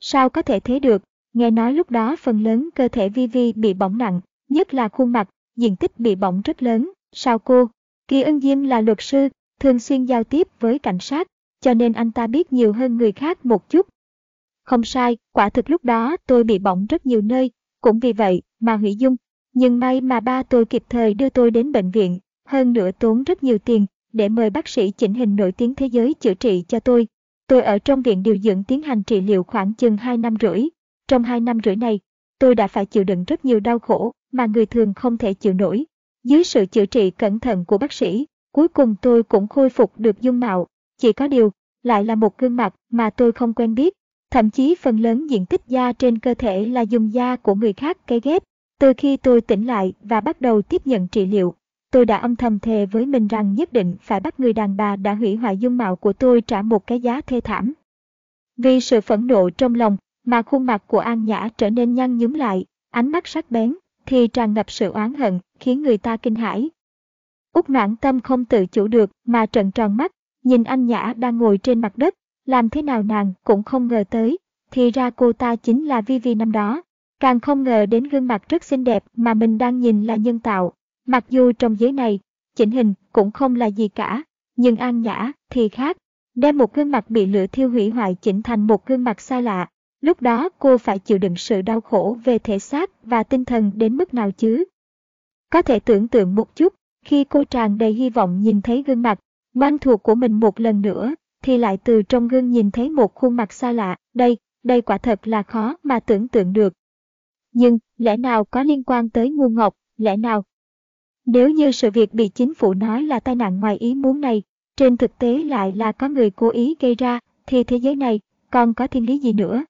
Sao có thể thế được, nghe nói lúc đó phần lớn cơ thể Vi Vi bị bỏng nặng, nhất là khuôn mặt, diện tích bị bỏng rất lớn, sao cô? Kỳ ân diêm là luật sư, thường xuyên giao tiếp với cảnh sát, cho nên anh ta biết nhiều hơn người khác một chút. Không sai, quả thực lúc đó tôi bị bỏng rất nhiều nơi, cũng vì vậy mà hủy dung. Nhưng may mà ba tôi kịp thời đưa tôi đến bệnh viện, hơn nữa tốn rất nhiều tiền để mời bác sĩ chỉnh hình nổi tiếng thế giới chữa trị cho tôi. Tôi ở trong viện điều dưỡng tiến hành trị liệu khoảng chừng 2 năm rưỡi. Trong 2 năm rưỡi này, tôi đã phải chịu đựng rất nhiều đau khổ mà người thường không thể chịu nổi. Dưới sự chữa trị cẩn thận của bác sĩ, Cuối cùng tôi cũng khôi phục được dung mạo, chỉ có điều, lại là một gương mặt mà tôi không quen biết. Thậm chí phần lớn diện tích da trên cơ thể là dùng da của người khác cấy ghép. Từ khi tôi tỉnh lại và bắt đầu tiếp nhận trị liệu, tôi đã âm thầm thề với mình rằng nhất định phải bắt người đàn bà đã hủy hoại dung mạo của tôi trả một cái giá thê thảm. Vì sự phẫn nộ trong lòng mà khuôn mặt của An Nhã trở nên nhăn nhúm lại, ánh mắt sắc bén, thì tràn ngập sự oán hận, khiến người ta kinh hãi. Úc noãn tâm không tự chủ được mà trợn tròn mắt, nhìn anh Nhã đang ngồi trên mặt đất, làm thế nào nàng cũng không ngờ tới, thì ra cô ta chính là Vivi năm đó. Càng không ngờ đến gương mặt rất xinh đẹp mà mình đang nhìn là nhân tạo. Mặc dù trong giới này, chỉnh hình cũng không là gì cả, nhưng An Nhã thì khác. Đem một gương mặt bị lửa thiêu hủy hoại chỉnh thành một gương mặt xa lạ. Lúc đó cô phải chịu đựng sự đau khổ về thể xác và tinh thần đến mức nào chứ? Có thể tưởng tượng một chút, khi cô tràn đầy hy vọng nhìn thấy gương mặt, mang thuộc của mình một lần nữa, thì lại từ trong gương nhìn thấy một khuôn mặt xa lạ, đây, đây quả thật là khó mà tưởng tượng được. Nhưng, lẽ nào có liên quan tới ngu ngọc, lẽ nào? Nếu như sự việc bị chính phủ nói là tai nạn ngoài ý muốn này, trên thực tế lại là có người cố ý gây ra, thì thế giới này còn có thiên lý gì nữa?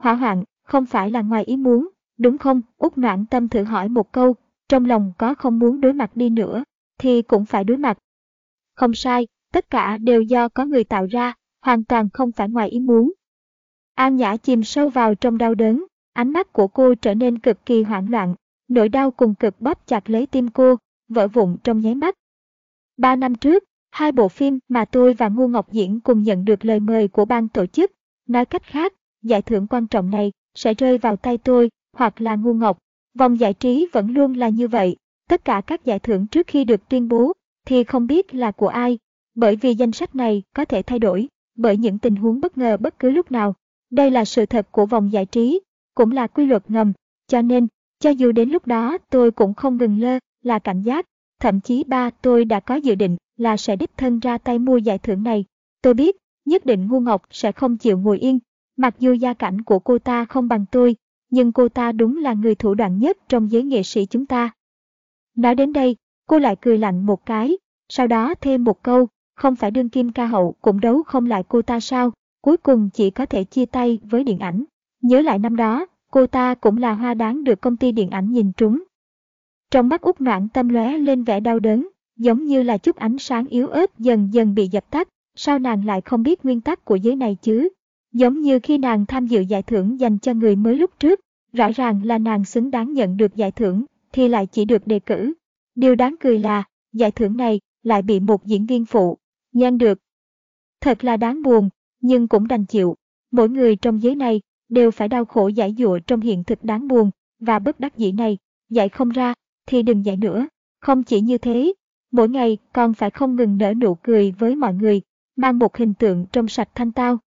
Hỏa hoạn, không phải là ngoài ý muốn, đúng không? Út noãn tâm thử hỏi một câu, trong lòng có không muốn đối mặt đi nữa, thì cũng phải đối mặt. Không sai, tất cả đều do có người tạo ra, hoàn toàn không phải ngoài ý muốn. An Nhã chìm sâu vào trong đau đớn, ánh mắt của cô trở nên cực kỳ hoảng loạn, nỗi đau cùng cực bóp chặt lấy tim cô, vỡ vụn trong nháy mắt. Ba năm trước, hai bộ phim mà tôi và Ngu Ngọc Diễn cùng nhận được lời mời của ban tổ chức. Nói cách khác, giải thưởng quan trọng này sẽ rơi vào tay tôi hoặc là Ngu Ngọc. Vòng giải trí vẫn luôn là như vậy, tất cả các giải thưởng trước khi được tuyên bố thì không biết là của ai, bởi vì danh sách này có thể thay đổi bởi những tình huống bất ngờ bất cứ lúc nào. Đây là sự thật của vòng giải trí, cũng là quy luật ngầm, cho nên Cho dù đến lúc đó tôi cũng không ngừng lơ, là cảnh giác, thậm chí ba tôi đã có dự định là sẽ đích thân ra tay mua giải thưởng này. Tôi biết, nhất định ngu ngọc sẽ không chịu ngồi yên, mặc dù gia cảnh của cô ta không bằng tôi, nhưng cô ta đúng là người thủ đoạn nhất trong giới nghệ sĩ chúng ta. Nói đến đây, cô lại cười lạnh một cái, sau đó thêm một câu, không phải đương kim ca hậu cũng đấu không lại cô ta sao, cuối cùng chỉ có thể chia tay với điện ảnh. Nhớ lại năm đó, cô ta cũng là hoa đáng được công ty điện ảnh nhìn trúng. Trong mắt út noãn tâm lóe lên vẻ đau đớn, giống như là chút ánh sáng yếu ớt dần dần bị dập tắt, sao nàng lại không biết nguyên tắc của giới này chứ? Giống như khi nàng tham dự giải thưởng dành cho người mới lúc trước, rõ ràng là nàng xứng đáng nhận được giải thưởng, thì lại chỉ được đề cử. Điều đáng cười là, giải thưởng này lại bị một diễn viên phụ, nhan được. Thật là đáng buồn, nhưng cũng đành chịu. Mỗi người trong giới này đều phải đau khổ giải dụa trong hiện thực đáng buồn và bất đắc dĩ này. giải không ra, thì đừng giải nữa. Không chỉ như thế, mỗi ngày còn phải không ngừng nở nụ cười với mọi người, mang một hình tượng trong sạch thanh tao.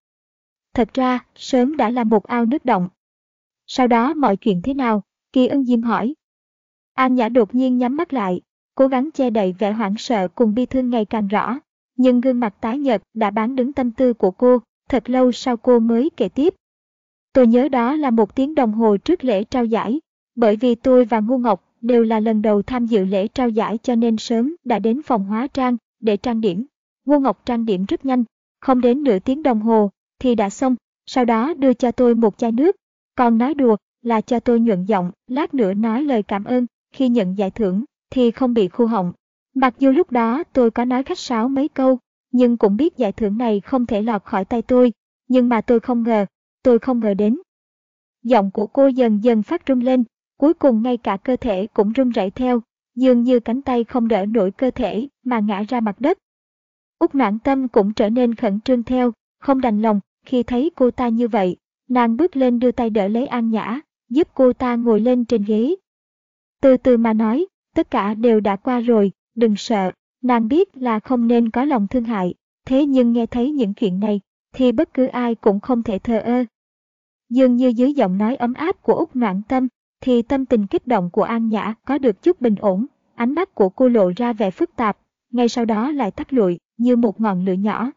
Thật ra, sớm đã là một ao nước động. Sau đó mọi chuyện thế nào? Kỳ ân diêm hỏi. An Nhã đột nhiên nhắm mắt lại, cố gắng che đậy vẻ hoảng sợ cùng bi thương ngày càng rõ. Nhưng gương mặt tái nhợt đã bán đứng tâm tư của cô, thật lâu sau cô mới kể tiếp. Tôi nhớ đó là một tiếng đồng hồ trước lễ trao giải, bởi vì tôi và Ngu Ngọc đều là lần đầu tham dự lễ trao giải cho nên sớm đã đến phòng hóa trang để trang điểm. Ngô Ngọc trang điểm rất nhanh, không đến nửa tiếng đồng hồ thì đã xong, sau đó đưa cho tôi một chai nước, còn nói đùa là cho tôi nhuận giọng, lát nữa nói lời cảm ơn khi nhận giải thưởng thì không bị khu họng. Mặc dù lúc đó tôi có nói khách sáo mấy câu, nhưng cũng biết giải thưởng này không thể lọt khỏi tay tôi, nhưng mà tôi không ngờ, tôi không ngờ đến. Giọng của cô dần dần phát rung lên, cuối cùng ngay cả cơ thể cũng run rẩy theo, dường như cánh tay không đỡ nổi cơ thể mà ngã ra mặt đất. Úc noãn tâm cũng trở nên khẩn trương theo, không đành lòng khi thấy cô ta như vậy, nàng bước lên đưa tay đỡ lấy An Nhã, giúp cô ta ngồi lên trên ghế. Từ từ mà nói, tất cả đều đã qua rồi, đừng sợ, nàng biết là không nên có lòng thương hại, thế nhưng nghe thấy những chuyện này, thì bất cứ ai cũng không thể thờ ơ. Dường như dưới giọng nói ấm áp của Úc Noãn Tâm, thì tâm tình kích động của An Nhã có được chút bình ổn, ánh mắt của cô lộ ra vẻ phức tạp, ngay sau đó lại tắt lụi như một ngọn lửa nhỏ.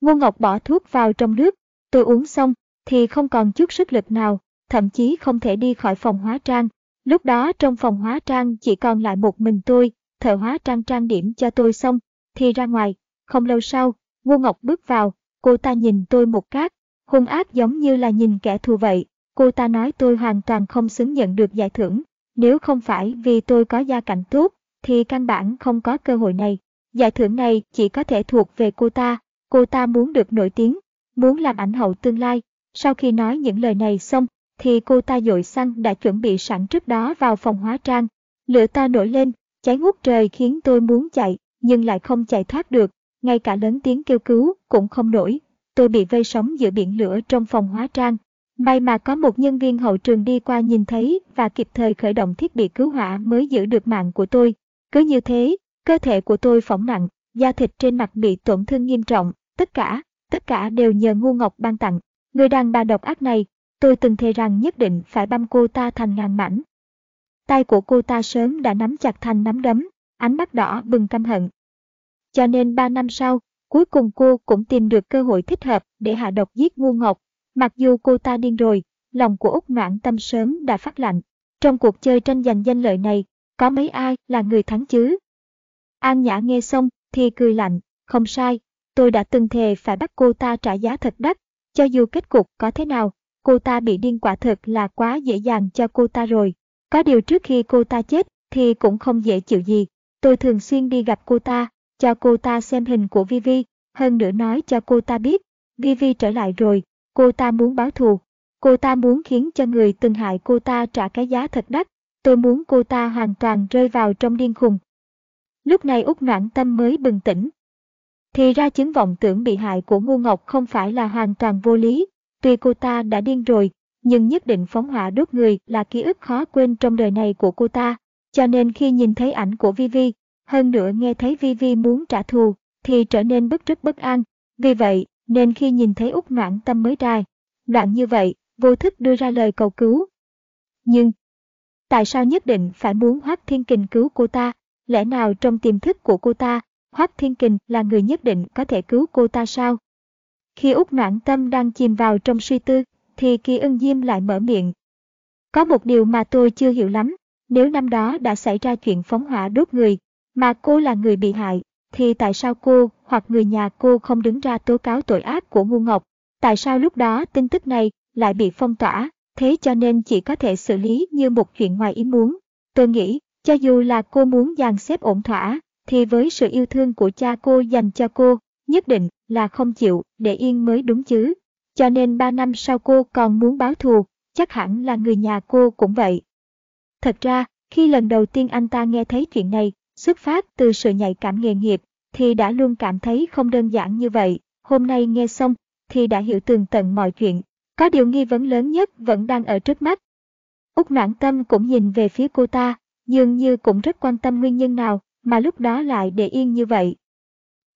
Ngô Ngọc bỏ thuốc vào trong nước, tôi uống xong thì không còn chút sức lực nào, thậm chí không thể đi khỏi phòng hóa trang. Lúc đó trong phòng hóa trang chỉ còn lại một mình tôi, thợ hóa trang trang điểm cho tôi xong, thì ra ngoài. Không lâu sau, Ngô Ngọc bước vào, cô ta nhìn tôi một cát, hung ác giống như là nhìn kẻ thù vậy. Cô ta nói tôi hoàn toàn không xứng nhận được giải thưởng, nếu không phải vì tôi có gia cảnh tốt, thì căn bản không có cơ hội này. Giải thưởng này chỉ có thể thuộc về cô ta, cô ta muốn được nổi tiếng, muốn làm ảnh hậu tương lai. Sau khi nói những lời này xong, thì cô ta dội xăng đã chuẩn bị sẵn trước đó vào phòng hóa trang. Lửa to nổi lên, cháy ngút trời khiến tôi muốn chạy, nhưng lại không chạy thoát được, ngay cả lớn tiếng kêu cứu cũng không nổi. Tôi bị vây sống giữa biển lửa trong phòng hóa trang. May mà có một nhân viên hậu trường đi qua nhìn thấy và kịp thời khởi động thiết bị cứu hỏa mới giữ được mạng của tôi. Cứ như thế, cơ thể của tôi phỏng nặng, da thịt trên mặt bị tổn thương nghiêm trọng, tất cả, tất cả đều nhờ ngu ngọc ban tặng. Người đàn bà độc ác này, tôi từng thề rằng nhất định phải băm cô ta thành ngàn mảnh. Tay của cô ta sớm đã nắm chặt thành nắm đấm, ánh mắt đỏ bừng căm hận. Cho nên ba năm sau, cuối cùng cô cũng tìm được cơ hội thích hợp để hạ độc giết ngu ngọc. Mặc dù cô ta điên rồi, lòng của Úc Noãn Tâm sớm đã phát lạnh. Trong cuộc chơi tranh giành danh lợi này, có mấy ai là người thắng chứ? An Nhã nghe xong thì cười lạnh, không sai, tôi đã từng thề phải bắt cô ta trả giá thật đắt, cho dù kết cục có thế nào, cô ta bị điên quả thật là quá dễ dàng cho cô ta rồi. Có điều trước khi cô ta chết thì cũng không dễ chịu gì, tôi thường xuyên đi gặp cô ta, cho cô ta xem hình của Vivi, hơn nữa nói cho cô ta biết, Vivi trở lại rồi, cô ta muốn báo thù. Cô ta muốn khiến cho người từng hại cô ta trả cái giá thật đắt. Tôi muốn cô ta hoàn toàn rơi vào trong điên khùng. Lúc này Úc Noãn Tâm mới bừng tỉnh. Thì ra chứng vọng tưởng bị hại của Ngu Ngọc không phải là hoàn toàn vô lý. Tuy cô ta đã điên rồi, nhưng nhất định phóng hỏa đốt người là ký ức khó quên trong đời này của cô ta. Cho nên khi nhìn thấy ảnh của Vivi, hơn nữa nghe thấy Vivi muốn trả thù, thì trở nên bất rất bất an. Vì vậy, nên khi nhìn thấy Úc Noãn Tâm mới đài, đoạn như vậy, vô thức đưa ra lời cầu cứu. Nhưng, Tại sao nhất định phải muốn Hoác Thiên Kình cứu cô ta? Lẽ nào trong tiềm thức của cô ta, Hoác Thiên Kình là người nhất định có thể cứu cô ta sao? Khi Úc Noãn Tâm đang chìm vào trong suy tư, thì Kỳ Ân Diêm lại mở miệng. Có một điều mà tôi chưa hiểu lắm, nếu năm đó đã xảy ra chuyện phóng hỏa đốt người, mà cô là người bị hại, thì tại sao cô hoặc người nhà cô không đứng ra tố cáo tội ác của Ngu Ngọc? Tại sao lúc đó tin tức này lại bị phong tỏa, thế cho nên chỉ có thể xử lý như một chuyện ngoài ý muốn? Tôi nghĩ, cho dù là cô muốn dàn xếp ổn thỏa, thì với sự yêu thương của cha cô dành cho cô, nhất định là không chịu để yên mới đúng chứ. Cho nên ba năm sau cô còn muốn báo thù, chắc hẳn là người nhà cô cũng vậy. Thật ra, khi lần đầu tiên anh ta nghe thấy chuyện này, xuất phát từ sự nhạy cảm nghề nghiệp, thì đã luôn cảm thấy không đơn giản như vậy. Hôm nay nghe xong, thì đã hiểu tường tận mọi chuyện. Có điều nghi vấn lớn nhất vẫn đang ở trước mắt. Úc noãn tâm cũng nhìn về phía cô ta, dường như cũng rất quan tâm nguyên nhân nào mà lúc đó lại để yên như vậy.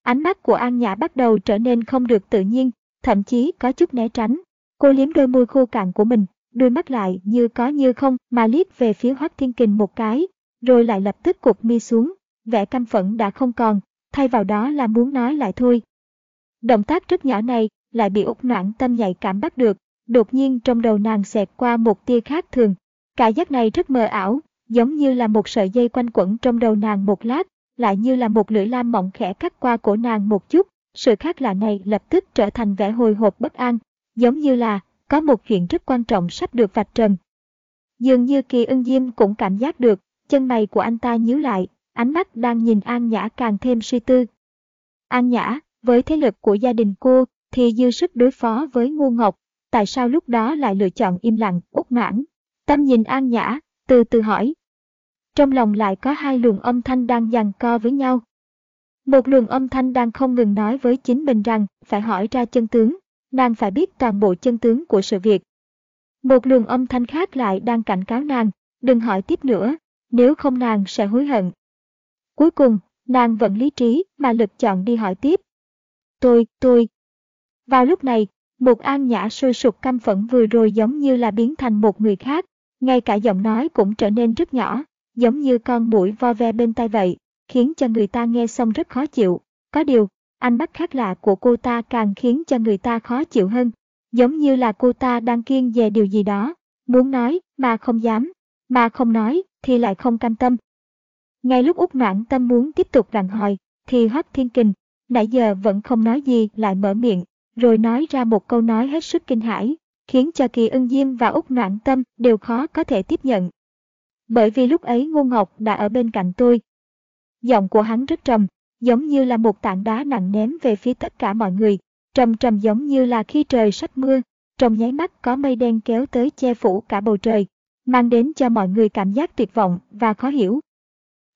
Ánh mắt của An Nhã bắt đầu trở nên không được tự nhiên, thậm chí có chút né tránh. Cô liếm đôi môi khô cạn của mình, đôi mắt lại như có như không mà liếc về phía Hoắc Thiên Kình một cái, rồi lại lập tức cụp mi xuống, vẻ căm phẫn đã không còn, thay vào đó là muốn nói lại thôi. Động tác rất nhỏ này lại bị út noãn tâm nhạy cảm bắt được, đột nhiên trong đầu nàng xẹt qua một tia khác thường. Cả giác này rất mờ ảo, giống như là một sợi dây quanh quẩn trong đầu nàng một lát, lại như là một lưỡi lam mỏng khẽ cắt qua cổ nàng một chút. Sự khác lạ này lập tức trở thành vẻ hồi hộp bất an, giống như là có một chuyện rất quan trọng sắp được vạch trần. Dường như kỳ ưng diêm cũng cảm giác được, chân mày của anh ta nhíu lại, ánh mắt đang nhìn An Nhã càng thêm suy tư. An Nhã, với thế lực của gia đình cô, thì dư sức đối phó với ngu ngọc, tại sao lúc đó lại lựa chọn im lặng, út noãn. Tâm nhìn An Nhã, từ từ hỏi. Trong lòng lại có hai luồng âm thanh đang giằng co với nhau. Một luồng âm thanh đang không ngừng nói với chính mình rằng phải hỏi ra chân tướng, nàng phải biết toàn bộ chân tướng của sự việc. Một luồng âm thanh khác lại đang cảnh cáo nàng, đừng hỏi tiếp nữa, nếu không nàng sẽ hối hận. Cuối cùng, nàng vẫn lý trí mà lực chọn đi hỏi tiếp. Tôi, tôi. Vào lúc này, một an nhã sôi sục căm phẫn vừa rồi giống như là biến thành một người khác, ngay cả giọng nói cũng trở nên rất nhỏ, giống như con mũi vo ve bên tai vậy, khiến cho người ta nghe xong rất khó chịu. Có điều, ánh mắt khác lạ của cô ta càng khiến cho người ta khó chịu hơn, giống như là cô ta đang kiên về điều gì đó, muốn nói mà không dám, mà không nói thì lại không cam tâm. Ngay lúc út noãn tâm muốn tiếp tục rằng hỏi, thì Hoắc Thiên Kình, nãy giờ vẫn không nói gì lại mở miệng, rồi nói ra một câu nói hết sức kinh hãi, khiến cho Kỳ Ân Diêm và út noãn tâm đều khó có thể tiếp nhận. Bởi vì lúc ấy Ngô Ngọc đã ở bên cạnh tôi. Giọng của hắn rất trầm, giống như là một tảng đá nặng ném về phía tất cả mọi người, trầm trầm giống như là khi trời sắp mưa, trong nháy mắt có mây đen kéo tới che phủ cả bầu trời, mang đến cho mọi người cảm giác tuyệt vọng và khó hiểu.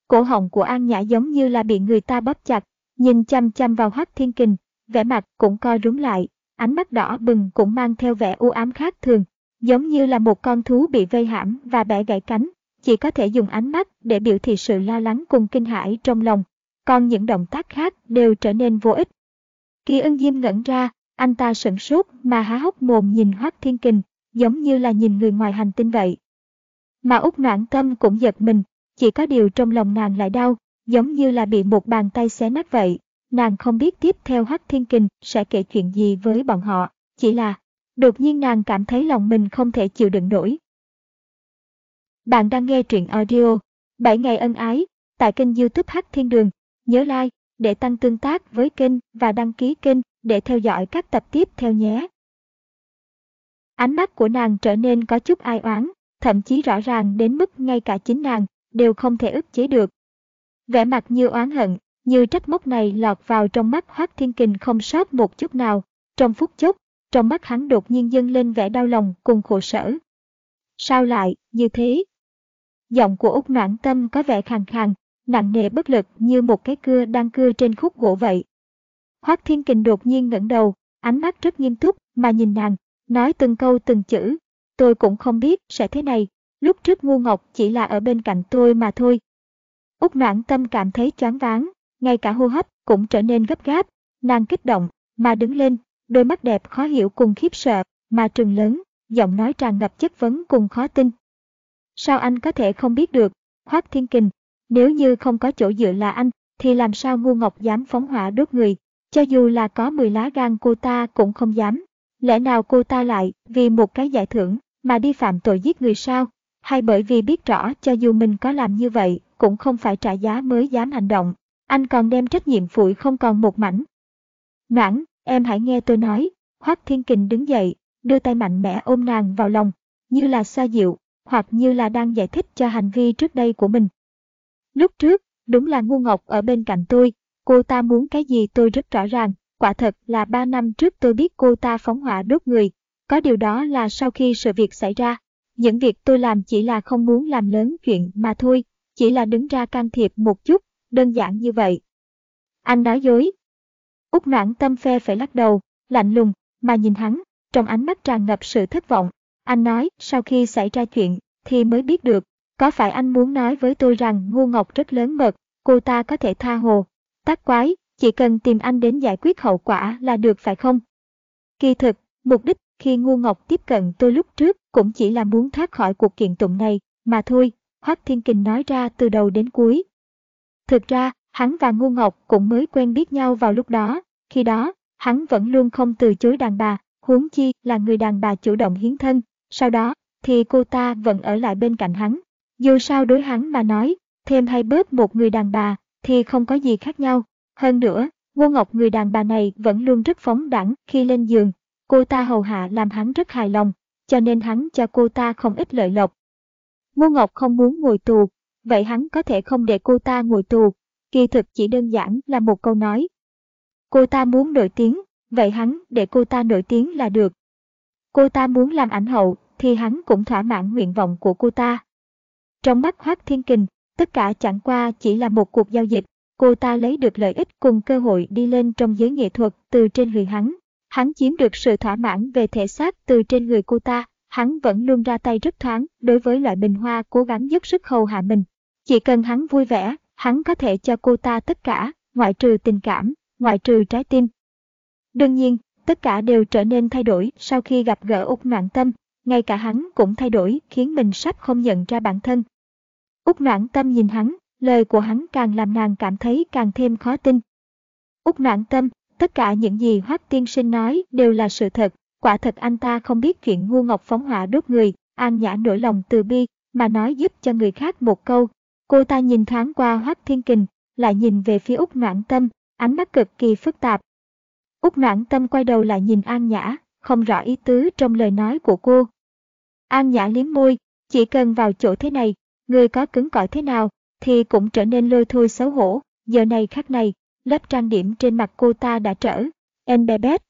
Cổ họng của An Nhã giống như là bị người ta bóp chặt, nhìn chăm chăm vào Hoắc Thiên Kình, vẻ mặt cũng co rúm lại, ánh mắt đỏ bừng cũng mang theo vẻ u ám khác thường, giống như là một con thú bị vây hãm và bẻ gãy cánh, chỉ có thể dùng ánh mắt để biểu thị sự lo lắng cùng kinh hãi trong lòng, còn những động tác khác đều trở nên vô ích. Kỳ ân diêm ngẩn ra, anh ta sửng sốt mà há hốc mồm nhìn Hoác Thiên Kình, giống như là nhìn người ngoài hành tinh vậy. Mà Úc Noãn Tâm cũng giật mình, chỉ có điều trong lòng nàng lại đau, giống như là bị một bàn tay xé nát vậy. Nàng không biết tiếp theo Hoác Thiên Kình sẽ kể chuyện gì với bọn họ, chỉ là đột nhiên nàng cảm thấy lòng mình không thể chịu đựng nổi. Bạn đang nghe truyện audio 7 ngày ân ái tại kênh youtube Hắc Thiên Đường. Nhớ like để tăng tương tác với kênh và đăng ký kênh để theo dõi các tập tiếp theo nhé. Ánh mắt của nàng trở nên có chút ai oán, thậm chí rõ ràng đến mức ngay cả chính nàng đều không thể ức chế được. Vẻ mặt như oán hận, như trách móc này lọt vào trong mắt Hoác Thiên Kình không sót một chút nào. Trong phút chốc, trong mắt hắn đột nhiên dâng lên vẻ đau lòng cùng khổ sở. Sao lại, như thế? Giọng của Úc Noãn Tâm có vẻ khàn khàn, nặng nề bất lực như một cái cưa đang cưa trên khúc gỗ vậy. Hoác Thiên Kình đột nhiên ngẩng đầu, ánh mắt rất nghiêm túc mà nhìn nàng, nói từng câu từng chữ. Tôi cũng không biết sẽ thế này, lúc trước ngu ngọc chỉ là ở bên cạnh tôi mà thôi. Úc noãn tâm cảm thấy choáng váng, ngay cả hô hấp cũng trở nên gấp gáp, nàng kích động, mà đứng lên, đôi mắt đẹp khó hiểu cùng khiếp sợ, mà trừng lớn, giọng nói tràn ngập chất vấn cùng khó tin. Sao anh có thể không biết được? Hoác Thiên Kình, nếu như không có chỗ dựa là anh, thì làm sao ngu ngọc dám phóng hỏa đốt người? Cho dù là có 10 lá gan cô ta cũng không dám. Lẽ nào cô ta lại vì một cái giải thưởng mà đi phạm tội giết người sao? Hay bởi vì biết rõ cho dù mình có làm như vậy cũng không phải trả giá mới dám hành động. Anh còn đem trách nhiệm phủi không còn một mảnh. Noãn, em hãy nghe tôi nói. Hoác Thiên Kình đứng dậy, đưa tay mạnh mẽ ôm nàng vào lòng, như là xoa dịu, hoặc như là đang giải thích cho hành vi trước đây của mình. Lúc trước, đúng là ngu ngọc ở bên cạnh tôi, cô ta muốn cái gì tôi rất rõ ràng, quả thật là ba năm trước tôi biết cô ta phóng hỏa đốt người, có điều đó là sau khi sự việc xảy ra. Những việc tôi làm chỉ là không muốn làm lớn chuyện mà thôi, chỉ là đứng ra can thiệp một chút, đơn giản như vậy. Anh nói dối. Úc noãn tâm phe phải lắc đầu, lạnh lùng, mà nhìn hắn, trong ánh mắt tràn ngập sự thất vọng. Anh nói, sau khi xảy ra chuyện, thì mới biết được, có phải anh muốn nói với tôi rằng ngu ngọc rất lớn mật, cô ta có thể tha hồ. Tác quái, chỉ cần tìm anh đến giải quyết hậu quả là được phải không? Kỳ thực, mục đích khi ngu ngọc tiếp cận tôi lúc trước cũng chỉ là muốn thoát khỏi cuộc kiện tụng này, mà thôi, Hoác Thiên Kình nói ra từ đầu đến cuối. Thực ra, hắn và ngu ngọc cũng mới quen biết nhau vào lúc đó, khi đó, hắn vẫn luôn không từ chối đàn bà, huống chi là người đàn bà chủ động hiến thân, sau đó thì cô ta vẫn ở lại bên cạnh hắn. Dù sao đối hắn mà nói, thêm hay bớt một người đàn bà thì không có gì khác nhau. Hơn nữa, Ngô Ngọc người đàn bà này vẫn luôn rất phóng đẳng khi lên giường. Cô ta hầu hạ làm hắn rất hài lòng, cho nên hắn cho cô ta không ít lợi lộc. Ngô Ngọc không muốn ngồi tù, vậy hắn có thể không để cô ta ngồi tù. Kỳ thực chỉ đơn giản là một câu nói. Cô ta muốn nổi tiếng, vậy hắn để cô ta nổi tiếng là được. Cô ta muốn làm ảnh hậu, thì hắn cũng thỏa mãn nguyện vọng của cô ta. Trong mắt Hoác Thiên Kình, tất cả chẳng qua chỉ là một cuộc giao dịch, cô ta lấy được lợi ích cùng cơ hội đi lên trong giới nghệ thuật từ trên người hắn. Hắn chiếm được sự thỏa mãn về thể xác từ trên người cô ta, hắn vẫn luôn ra tay rất thoáng đối với loại bình hoa cố gắng dốc sức hầu hạ mình. Chỉ cần hắn vui vẻ, hắn có thể cho cô ta tất cả, ngoại trừ tình cảm, ngoại trừ trái tim. Đương nhiên, tất cả đều trở nên thay đổi sau khi gặp gỡ Úc Noãn Tâm, ngay cả hắn cũng thay đổi khiến mình sắp không nhận ra bản thân. Úc Noãn Tâm nhìn hắn, lời của hắn càng làm nàng cảm thấy càng thêm khó tin. Úc Noãn Tâm, tất cả những gì Hoắc Tiên Sinh nói đều là sự thật, quả thật anh ta không biết chuyện ngu ngọc phóng hỏa đốt người, An Nhã nỗi lòng từ bi, mà nói giúp cho người khác một câu. Cô ta nhìn thoáng qua Hoắc Thiên Kình, lại nhìn về phía Úc Noãn Tâm, ánh mắt cực kỳ phức tạp. Úc Noãn Tâm quay đầu lại nhìn An Nhã, không rõ ý tứ trong lời nói của cô. An Nhã liếm môi, chỉ cần vào chỗ thế này, người có cứng cỏi thế nào, thì cũng trở nên lôi thôi xấu hổ, giờ này khắc này, lớp trang điểm trên mặt cô ta đã trở, em bé bét.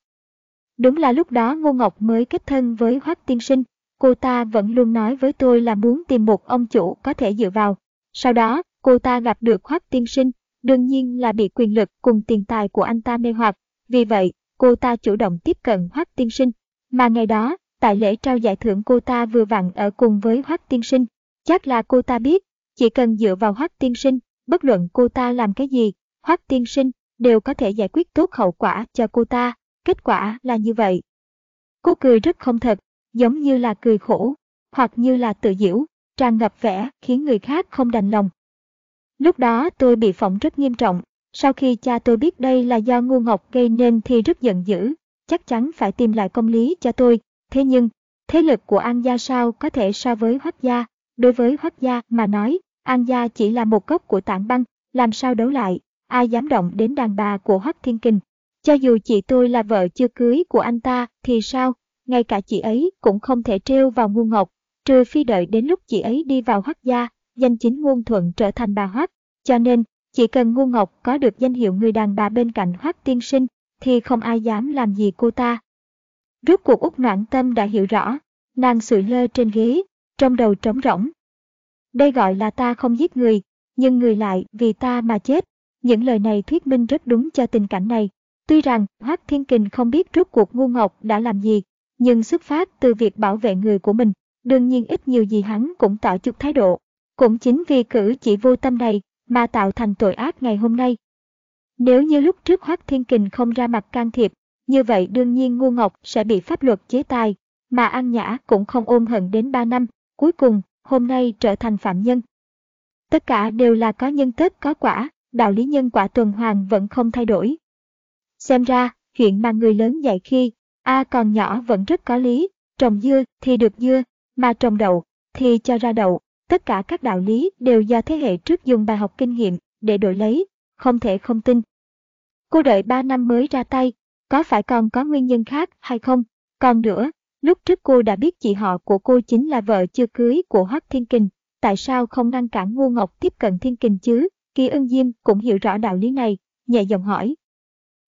Đúng là lúc đó Ngô Ngọc mới kết thân với Hoác Tiên Sinh, cô ta vẫn luôn nói với tôi là muốn tìm một ông chủ có thể dựa vào. Sau đó, cô ta gặp được Hoác Tiên Sinh, đương nhiên là bị quyền lực cùng tiền tài của anh ta mê hoặc. Vì vậy, cô ta chủ động tiếp cận Hoắc Tiên Sinh. Mà ngày đó, tại lễ trao giải thưởng cô ta vừa vặn ở cùng với Hoắc Tiên Sinh. Chắc là cô ta biết, chỉ cần dựa vào Hoắc Tiên Sinh, bất luận cô ta làm cái gì, Hoắc Tiên Sinh đều có thể giải quyết tốt hậu quả cho cô ta. Kết quả là như vậy. Cô cười rất không thật, giống như là cười khổ, hoặc như là tự giễu, tràn ngập vẻ khiến người khác không đành lòng. Lúc đó tôi bị phỏng rất nghiêm trọng, sau khi cha tôi biết đây là do ngu ngọc gây nên thì rất giận dữ, chắc chắn phải tìm lại công lý cho tôi. Thế nhưng, thế lực của An gia sao có thể so với Hoắc gia? Đối với Hoắc gia mà nói, An gia chỉ là một gốc của tảng băng, làm sao đấu lại, ai dám động đến đàn bà của Hoắc Thiên Kình. Cho dù chị tôi là vợ chưa cưới của anh ta thì sao, ngay cả chị ấy cũng không thể treo vào ngu ngọc, trừ phi đợi đến lúc chị ấy đi vào Hoắc gia, danh chính ngôn thuận trở thành bà Hoắc. Cho nên, chỉ cần ngu ngọc có được danh hiệu người đàn bà bên cạnh Hoắc tiên sinh, thì không ai dám làm gì cô ta. Rốt cuộc út Noãn Tâm đã hiểu rõ, nàng sụi lơ trên ghế, trong đầu trống rỗng. Đây gọi là ta không giết người, nhưng người lại vì ta mà chết. Những lời này thuyết minh rất đúng cho tình cảnh này. Tuy rằng Hoác Thiên Kình không biết rốt cuộc ngu ngọc đã làm gì, nhưng xuất phát từ việc bảo vệ người của mình, đương nhiên ít nhiều gì hắn cũng tỏ chút thái độ. Cũng chính vì cử chỉ vô tâm này mà tạo thành tội ác ngày hôm nay. Nếu như lúc trước Hoác Thiên Kình không ra mặt can thiệp, như vậy đương nhiên ngu ngọc sẽ bị pháp luật chế tài, mà An Nhã cũng không ôm hận đến 3 năm. Cuối cùng, hôm nay trở thành phạm nhân. Tất cả đều là có nhân tết có quả, đạo lý nhân quả tuần hoàn vẫn không thay đổi. Xem ra, chuyện mà người lớn dạy khi A còn nhỏ vẫn rất có lý, trồng dưa thì được dưa, mà trồng đậu thì cho ra đậu. Tất cả các đạo lý đều do thế hệ trước dùng bài học kinh nghiệm để đổi lấy, không thể không tin. Cô đợi 3 năm mới ra tay, có phải còn có nguyên nhân khác hay không? Còn nữa, lúc trước cô đã biết chị họ của cô chính là vợ chưa cưới của Hoắc Thiên Kình, tại sao không ngăn cản Ngô Ngọc tiếp cận Thiên Kình chứ? Kỳ ân diêm cũng hiểu rõ đạo lý này, nhẹ giọng hỏi.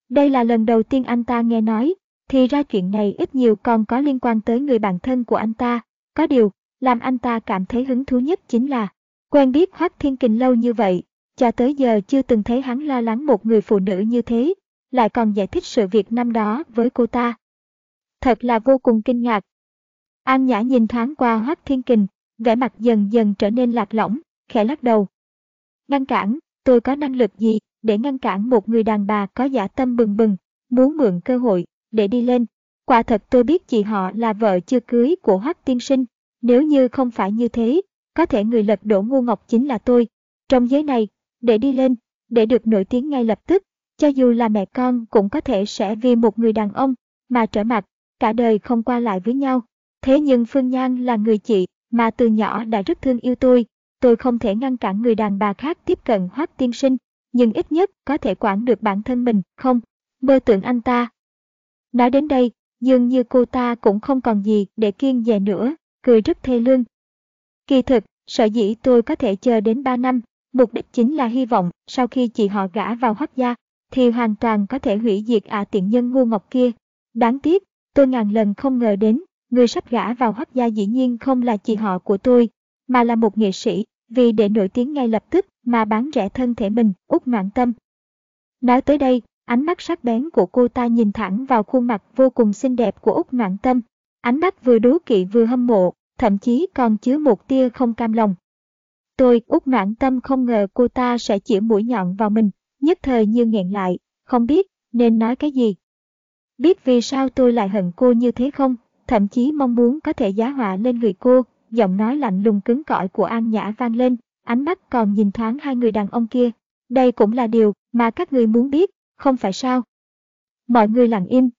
Đây là lần đầu tiên anh ta nghe nói, thì ra chuyện này ít nhiều còn có liên quan tới người bạn thân của anh ta. Có điều, làm anh ta cảm thấy hứng thú nhất chính là, quen biết Hoác Thiên Kình lâu như vậy, cho tới giờ chưa từng thấy hắn lo lắng một người phụ nữ như thế, lại còn giải thích sự việc năm đó với cô ta. Thật là vô cùng kinh ngạc. An Nhã nhìn thoáng qua Hoác Thiên Kình, vẻ mặt dần dần trở nên lạc lõng, khẽ lắc đầu. Ngăn cản, tôi có năng lực gì để ngăn cản một người đàn bà có giả tâm bừng bừng, muốn mượn cơ hội để đi lên. Quả thật tôi biết chị họ là vợ chưa cưới của Hoác tiên sinh, nếu như không phải như thế, có thể người lật đổ ngu ngọc chính là tôi. Trong giới này, để đi lên, để được nổi tiếng ngay lập tức, cho dù là mẹ con cũng có thể sẽ vì một người đàn ông mà trở mặt, cả đời không qua lại với nhau. Thế nhưng Phương Nhan là người chị mà từ nhỏ đã rất thương yêu tôi, tôi không thể ngăn cản người đàn bà khác tiếp cận Hoắc tiên sinh, nhưng ít nhất có thể quản được bản thân mình, không? Mơ tưởng anh ta. Nói đến đây, dường như cô ta cũng không còn gì để kiên dè nữa, cười rất thê lương. Kỳ thực, sở dĩ tôi có thể chờ đến 3 năm, mục đích chính là hy vọng sau khi chị họ gã vào hoắc gia, thì hoàn toàn có thể hủy diệt ả tiện nhân ngu ngọc kia. Đáng tiếc, tôi ngàn lần không ngờ đến, người sắp gã vào hoắc gia dĩ nhiên không là chị họ của tôi, mà là một nghệ sĩ, vì để nổi tiếng ngay lập tức mà bán rẻ thân thể mình, út ngoạn tâm. Nói tới đây, ánh mắt sắc bén của cô ta nhìn thẳng vào khuôn mặt vô cùng xinh đẹp của út ngoạn tâm. Ánh mắt vừa đố kỵ vừa hâm mộ, thậm chí còn chứa một tia không cam lòng. Tôi, út noãn tâm không ngờ cô ta sẽ chĩa mũi nhọn vào mình, nhất thời như nghẹn lại, không biết nên nói cái gì. Biết vì sao tôi lại hận cô như thế không, thậm chí mong muốn có thể giá họa lên người cô, giọng nói lạnh lùng cứng cỏi của An Nhã vang lên, ánh mắt còn nhìn thoáng hai người đàn ông kia. Đây cũng là điều mà các người muốn biết, không phải sao? Mọi người lặng im.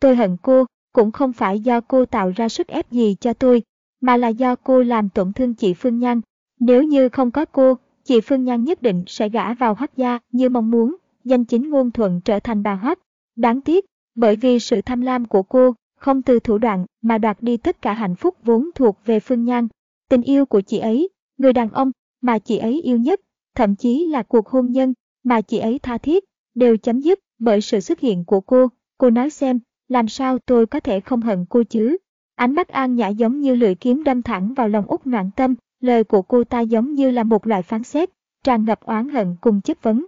Tôi hận cô, cũng không phải do cô tạo ra sức ép gì cho tôi, mà là do cô làm tổn thương chị Phương Nhan. Nếu như không có cô, chị Phương Nhan nhất định sẽ gả vào hoắc gia như mong muốn, danh chính ngôn thuận trở thành bà hoắc. Đáng tiếc, bởi vì sự tham lam của cô, không từ thủ đoạn mà đoạt đi tất cả hạnh phúc vốn thuộc về Phương Nhan. Tình yêu của chị ấy, người đàn ông mà chị ấy yêu nhất, thậm chí là cuộc hôn nhân mà chị ấy tha thiết, đều chấm dứt bởi sự xuất hiện của cô. Cô nói xem, làm sao tôi có thể không hận cô chứ? Ánh mắt An Nhã giống như lưỡi kiếm đâm thẳng vào lòng Úc noạn tâm, lời của cô ta giống như là một loại phán xét, tràn ngập oán hận cùng chất vấn.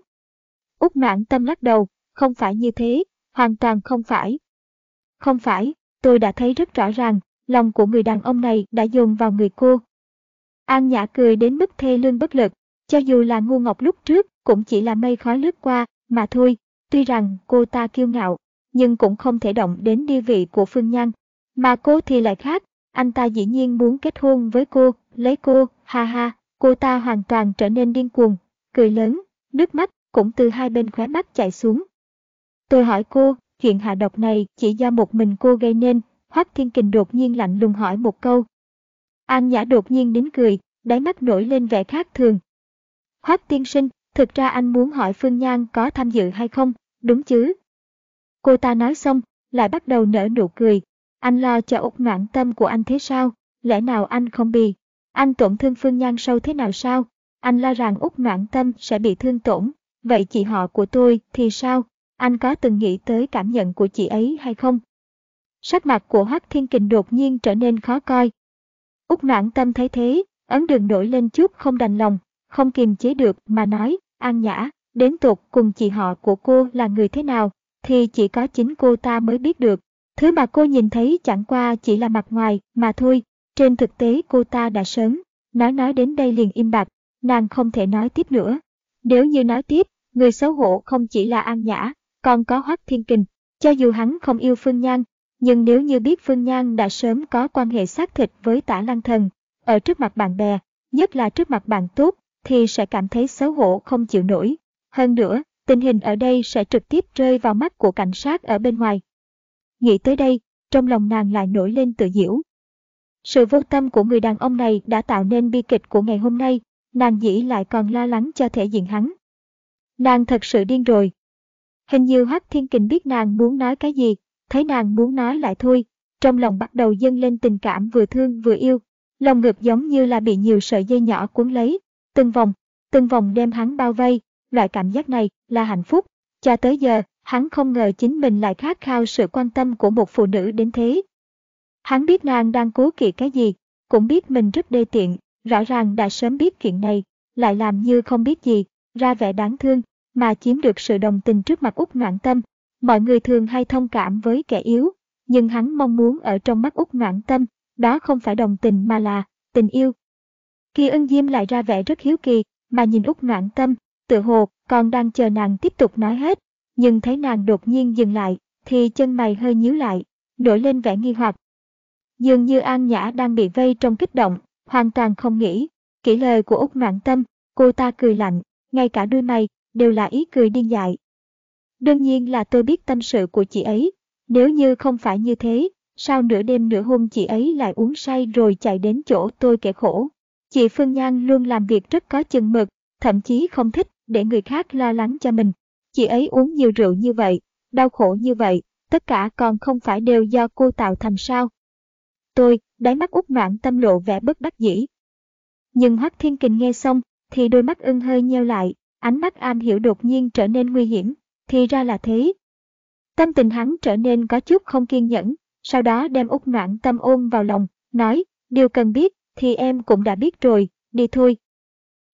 Úc noạn tâm lắc đầu, không phải như thế, hoàn toàn không phải. Không phải, tôi đã thấy rất rõ ràng, lòng của người đàn ông này đã dồn vào người cô. An Nhã cười đến mức thê lương bất lực, cho dù là ngu ngọc lúc trước cũng chỉ là mây khói lướt qua, mà thôi. Tuy rằng cô ta kiêu ngạo, nhưng cũng không thể động đến địa vị của Phương Nhan. Mà cô thì lại khác, anh ta dĩ nhiên muốn kết hôn với cô, lấy cô, ha ha, cô ta hoàn toàn trở nên điên cuồng, cười lớn, nước mắt cũng từ hai bên khóe mắt chảy xuống. Tôi hỏi cô, chuyện hạ độc này chỉ do một mình cô gây nên, Hoắc Thiên Kình đột nhiên lạnh lùng hỏi một câu. An Nhã đột nhiên đến cười, đáy mắt nổi lên vẻ khác thường. Hoắc tiên sinh, thực ra anh muốn hỏi Phương Nhan có tham dự hay không, đúng chứ? Cô ta nói xong, lại bắt đầu nở nụ cười. Anh lo cho út noạn tâm của anh thế sao? Lẽ nào anh không bị? Anh tổn thương Phương Nhan sâu thế nào sao? Anh lo rằng út noạn tâm sẽ bị thương tổn. Vậy chị họ của tôi thì sao? Anh có từng nghĩ tới cảm nhận của chị ấy hay không? Sắc mặt của Hoắc Thiên Kình đột nhiên trở nên khó coi. Úc noãn tâm thấy thế, ấn đường nổi lên chút không đành lòng, không kiềm chế được mà nói, An Nhã, đến tột cùng chị họ của cô là người thế nào, thì chỉ có chính cô ta mới biết được. Thứ mà cô nhìn thấy chẳng qua chỉ là mặt ngoài mà thôi, trên thực tế cô ta đã sớm, nói nói đến đây liền im bặt, nàng không thể nói tiếp nữa. Nếu như nói tiếp, người xấu hổ không chỉ là An Nhã, còn có Hoắc Thiên Kình, cho dù hắn không yêu Phương Nhan, nhưng nếu như biết Phương Nhan đã sớm có quan hệ xác thịt với tả lăng thần, ở trước mặt bạn bè, nhất là trước mặt bạn tốt, thì sẽ cảm thấy xấu hổ không chịu nổi. Hơn nữa, tình hình ở đây sẽ trực tiếp rơi vào mắt của cảnh sát ở bên ngoài. Nghĩ tới đây, trong lòng nàng lại nổi lên tự diễu. Sự vô tâm của người đàn ông này đã tạo nên bi kịch của ngày hôm nay, nàng dĩ lại còn lo lắng cho thể diện hắn. Nàng thật sự điên rồi. Hình như Hắc Thiên Kình biết nàng muốn nói cái gì, thấy nàng muốn nói lại thôi, trong lòng bắt đầu dâng lên tình cảm vừa thương vừa yêu, lòng ngực giống như là bị nhiều sợi dây nhỏ cuốn lấy, từng vòng, từng vòng đem hắn bao vây, loại cảm giác này là hạnh phúc. Cho tới giờ, hắn không ngờ chính mình lại khát khao sự quan tâm của một phụ nữ đến thế. Hắn biết nàng đang cố kỵ cái gì, cũng biết mình rất đê tiện, rõ ràng đã sớm biết chuyện này, lại làm như không biết gì, ra vẻ đáng thương, mà chiếm được sự đồng tình trước mặt Úc noạn tâm. Mọi người thường hay thông cảm với kẻ yếu, nhưng hắn mong muốn ở trong mắt Úc noạn tâm, đó không phải đồng tình mà là tình yêu. Kỳ ân diêm lại ra vẻ rất hiếu kỳ, mà nhìn Úc noạn tâm, tự hồ còn đang chờ nàng tiếp tục nói hết, nhưng thấy nàng đột nhiên dừng lại, thì chân mày hơi nhíu lại, nổi lên vẻ nghi hoặc. Dường như An Nhã đang bị vây trong kích động, hoàn toàn không nghĩ, kỹ lời của Úc Noãn Tâm, cô ta cười lạnh, ngay cả đôi mày, đều là ý cười điên dại. Đương nhiên là tôi biết tâm sự của chị ấy, nếu như không phải như thế, sao nửa đêm nửa hôm chị ấy lại uống say rồi chạy đến chỗ tôi kẻ khổ. Chị Phương Nhan luôn làm việc rất có chừng mực, thậm chí không thích để người khác lo lắng cho mình. Chị ấy uống nhiều rượu như vậy, đau khổ như vậy, tất cả còn không phải đều do cô tạo thành sao. Tôi, đáy mắt út noạn tâm lộ vẻ bất đắc dĩ. Nhưng Hoắc Thiên Kình nghe xong, thì đôi mắt ưng hơi nheo lại, ánh mắt am hiểu đột nhiên trở nên nguy hiểm, thì ra là thế. Tâm tình hắn trở nên có chút không kiên nhẫn, sau đó đem út noạn tâm ôm vào lòng, nói, điều cần biết, thì em cũng đã biết rồi, đi thôi.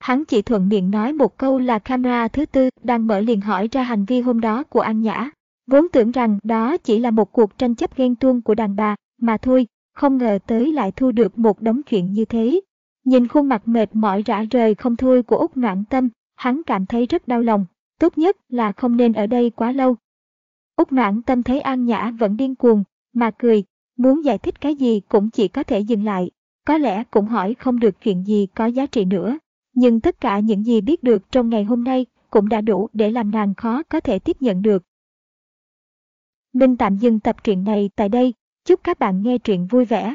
Hắn chỉ thuận miệng nói một câu là camera thứ tư đang mở liền hỏi ra hành vi hôm đó của An Nhã. Vốn tưởng rằng đó chỉ là một cuộc tranh chấp ghen tuông của đàn bà, mà thôi, không ngờ tới lại thu được một đống chuyện như thế. Nhìn khuôn mặt mệt mỏi rã rời không thôi của Úc Noãn Tâm, hắn cảm thấy rất đau lòng, tốt nhất là không nên ở đây quá lâu. Úc Noãn Tâm thấy An Nhã vẫn điên cuồng, mà cười, muốn giải thích cái gì cũng chỉ có thể dừng lại, có lẽ cũng hỏi không được chuyện gì có giá trị nữa. Nhưng tất cả những gì biết được trong ngày hôm nay cũng đã đủ để làm nàng khó có thể tiếp nhận được. Mình tạm dừng tập truyện này tại đây. Chúc các bạn nghe truyện vui vẻ.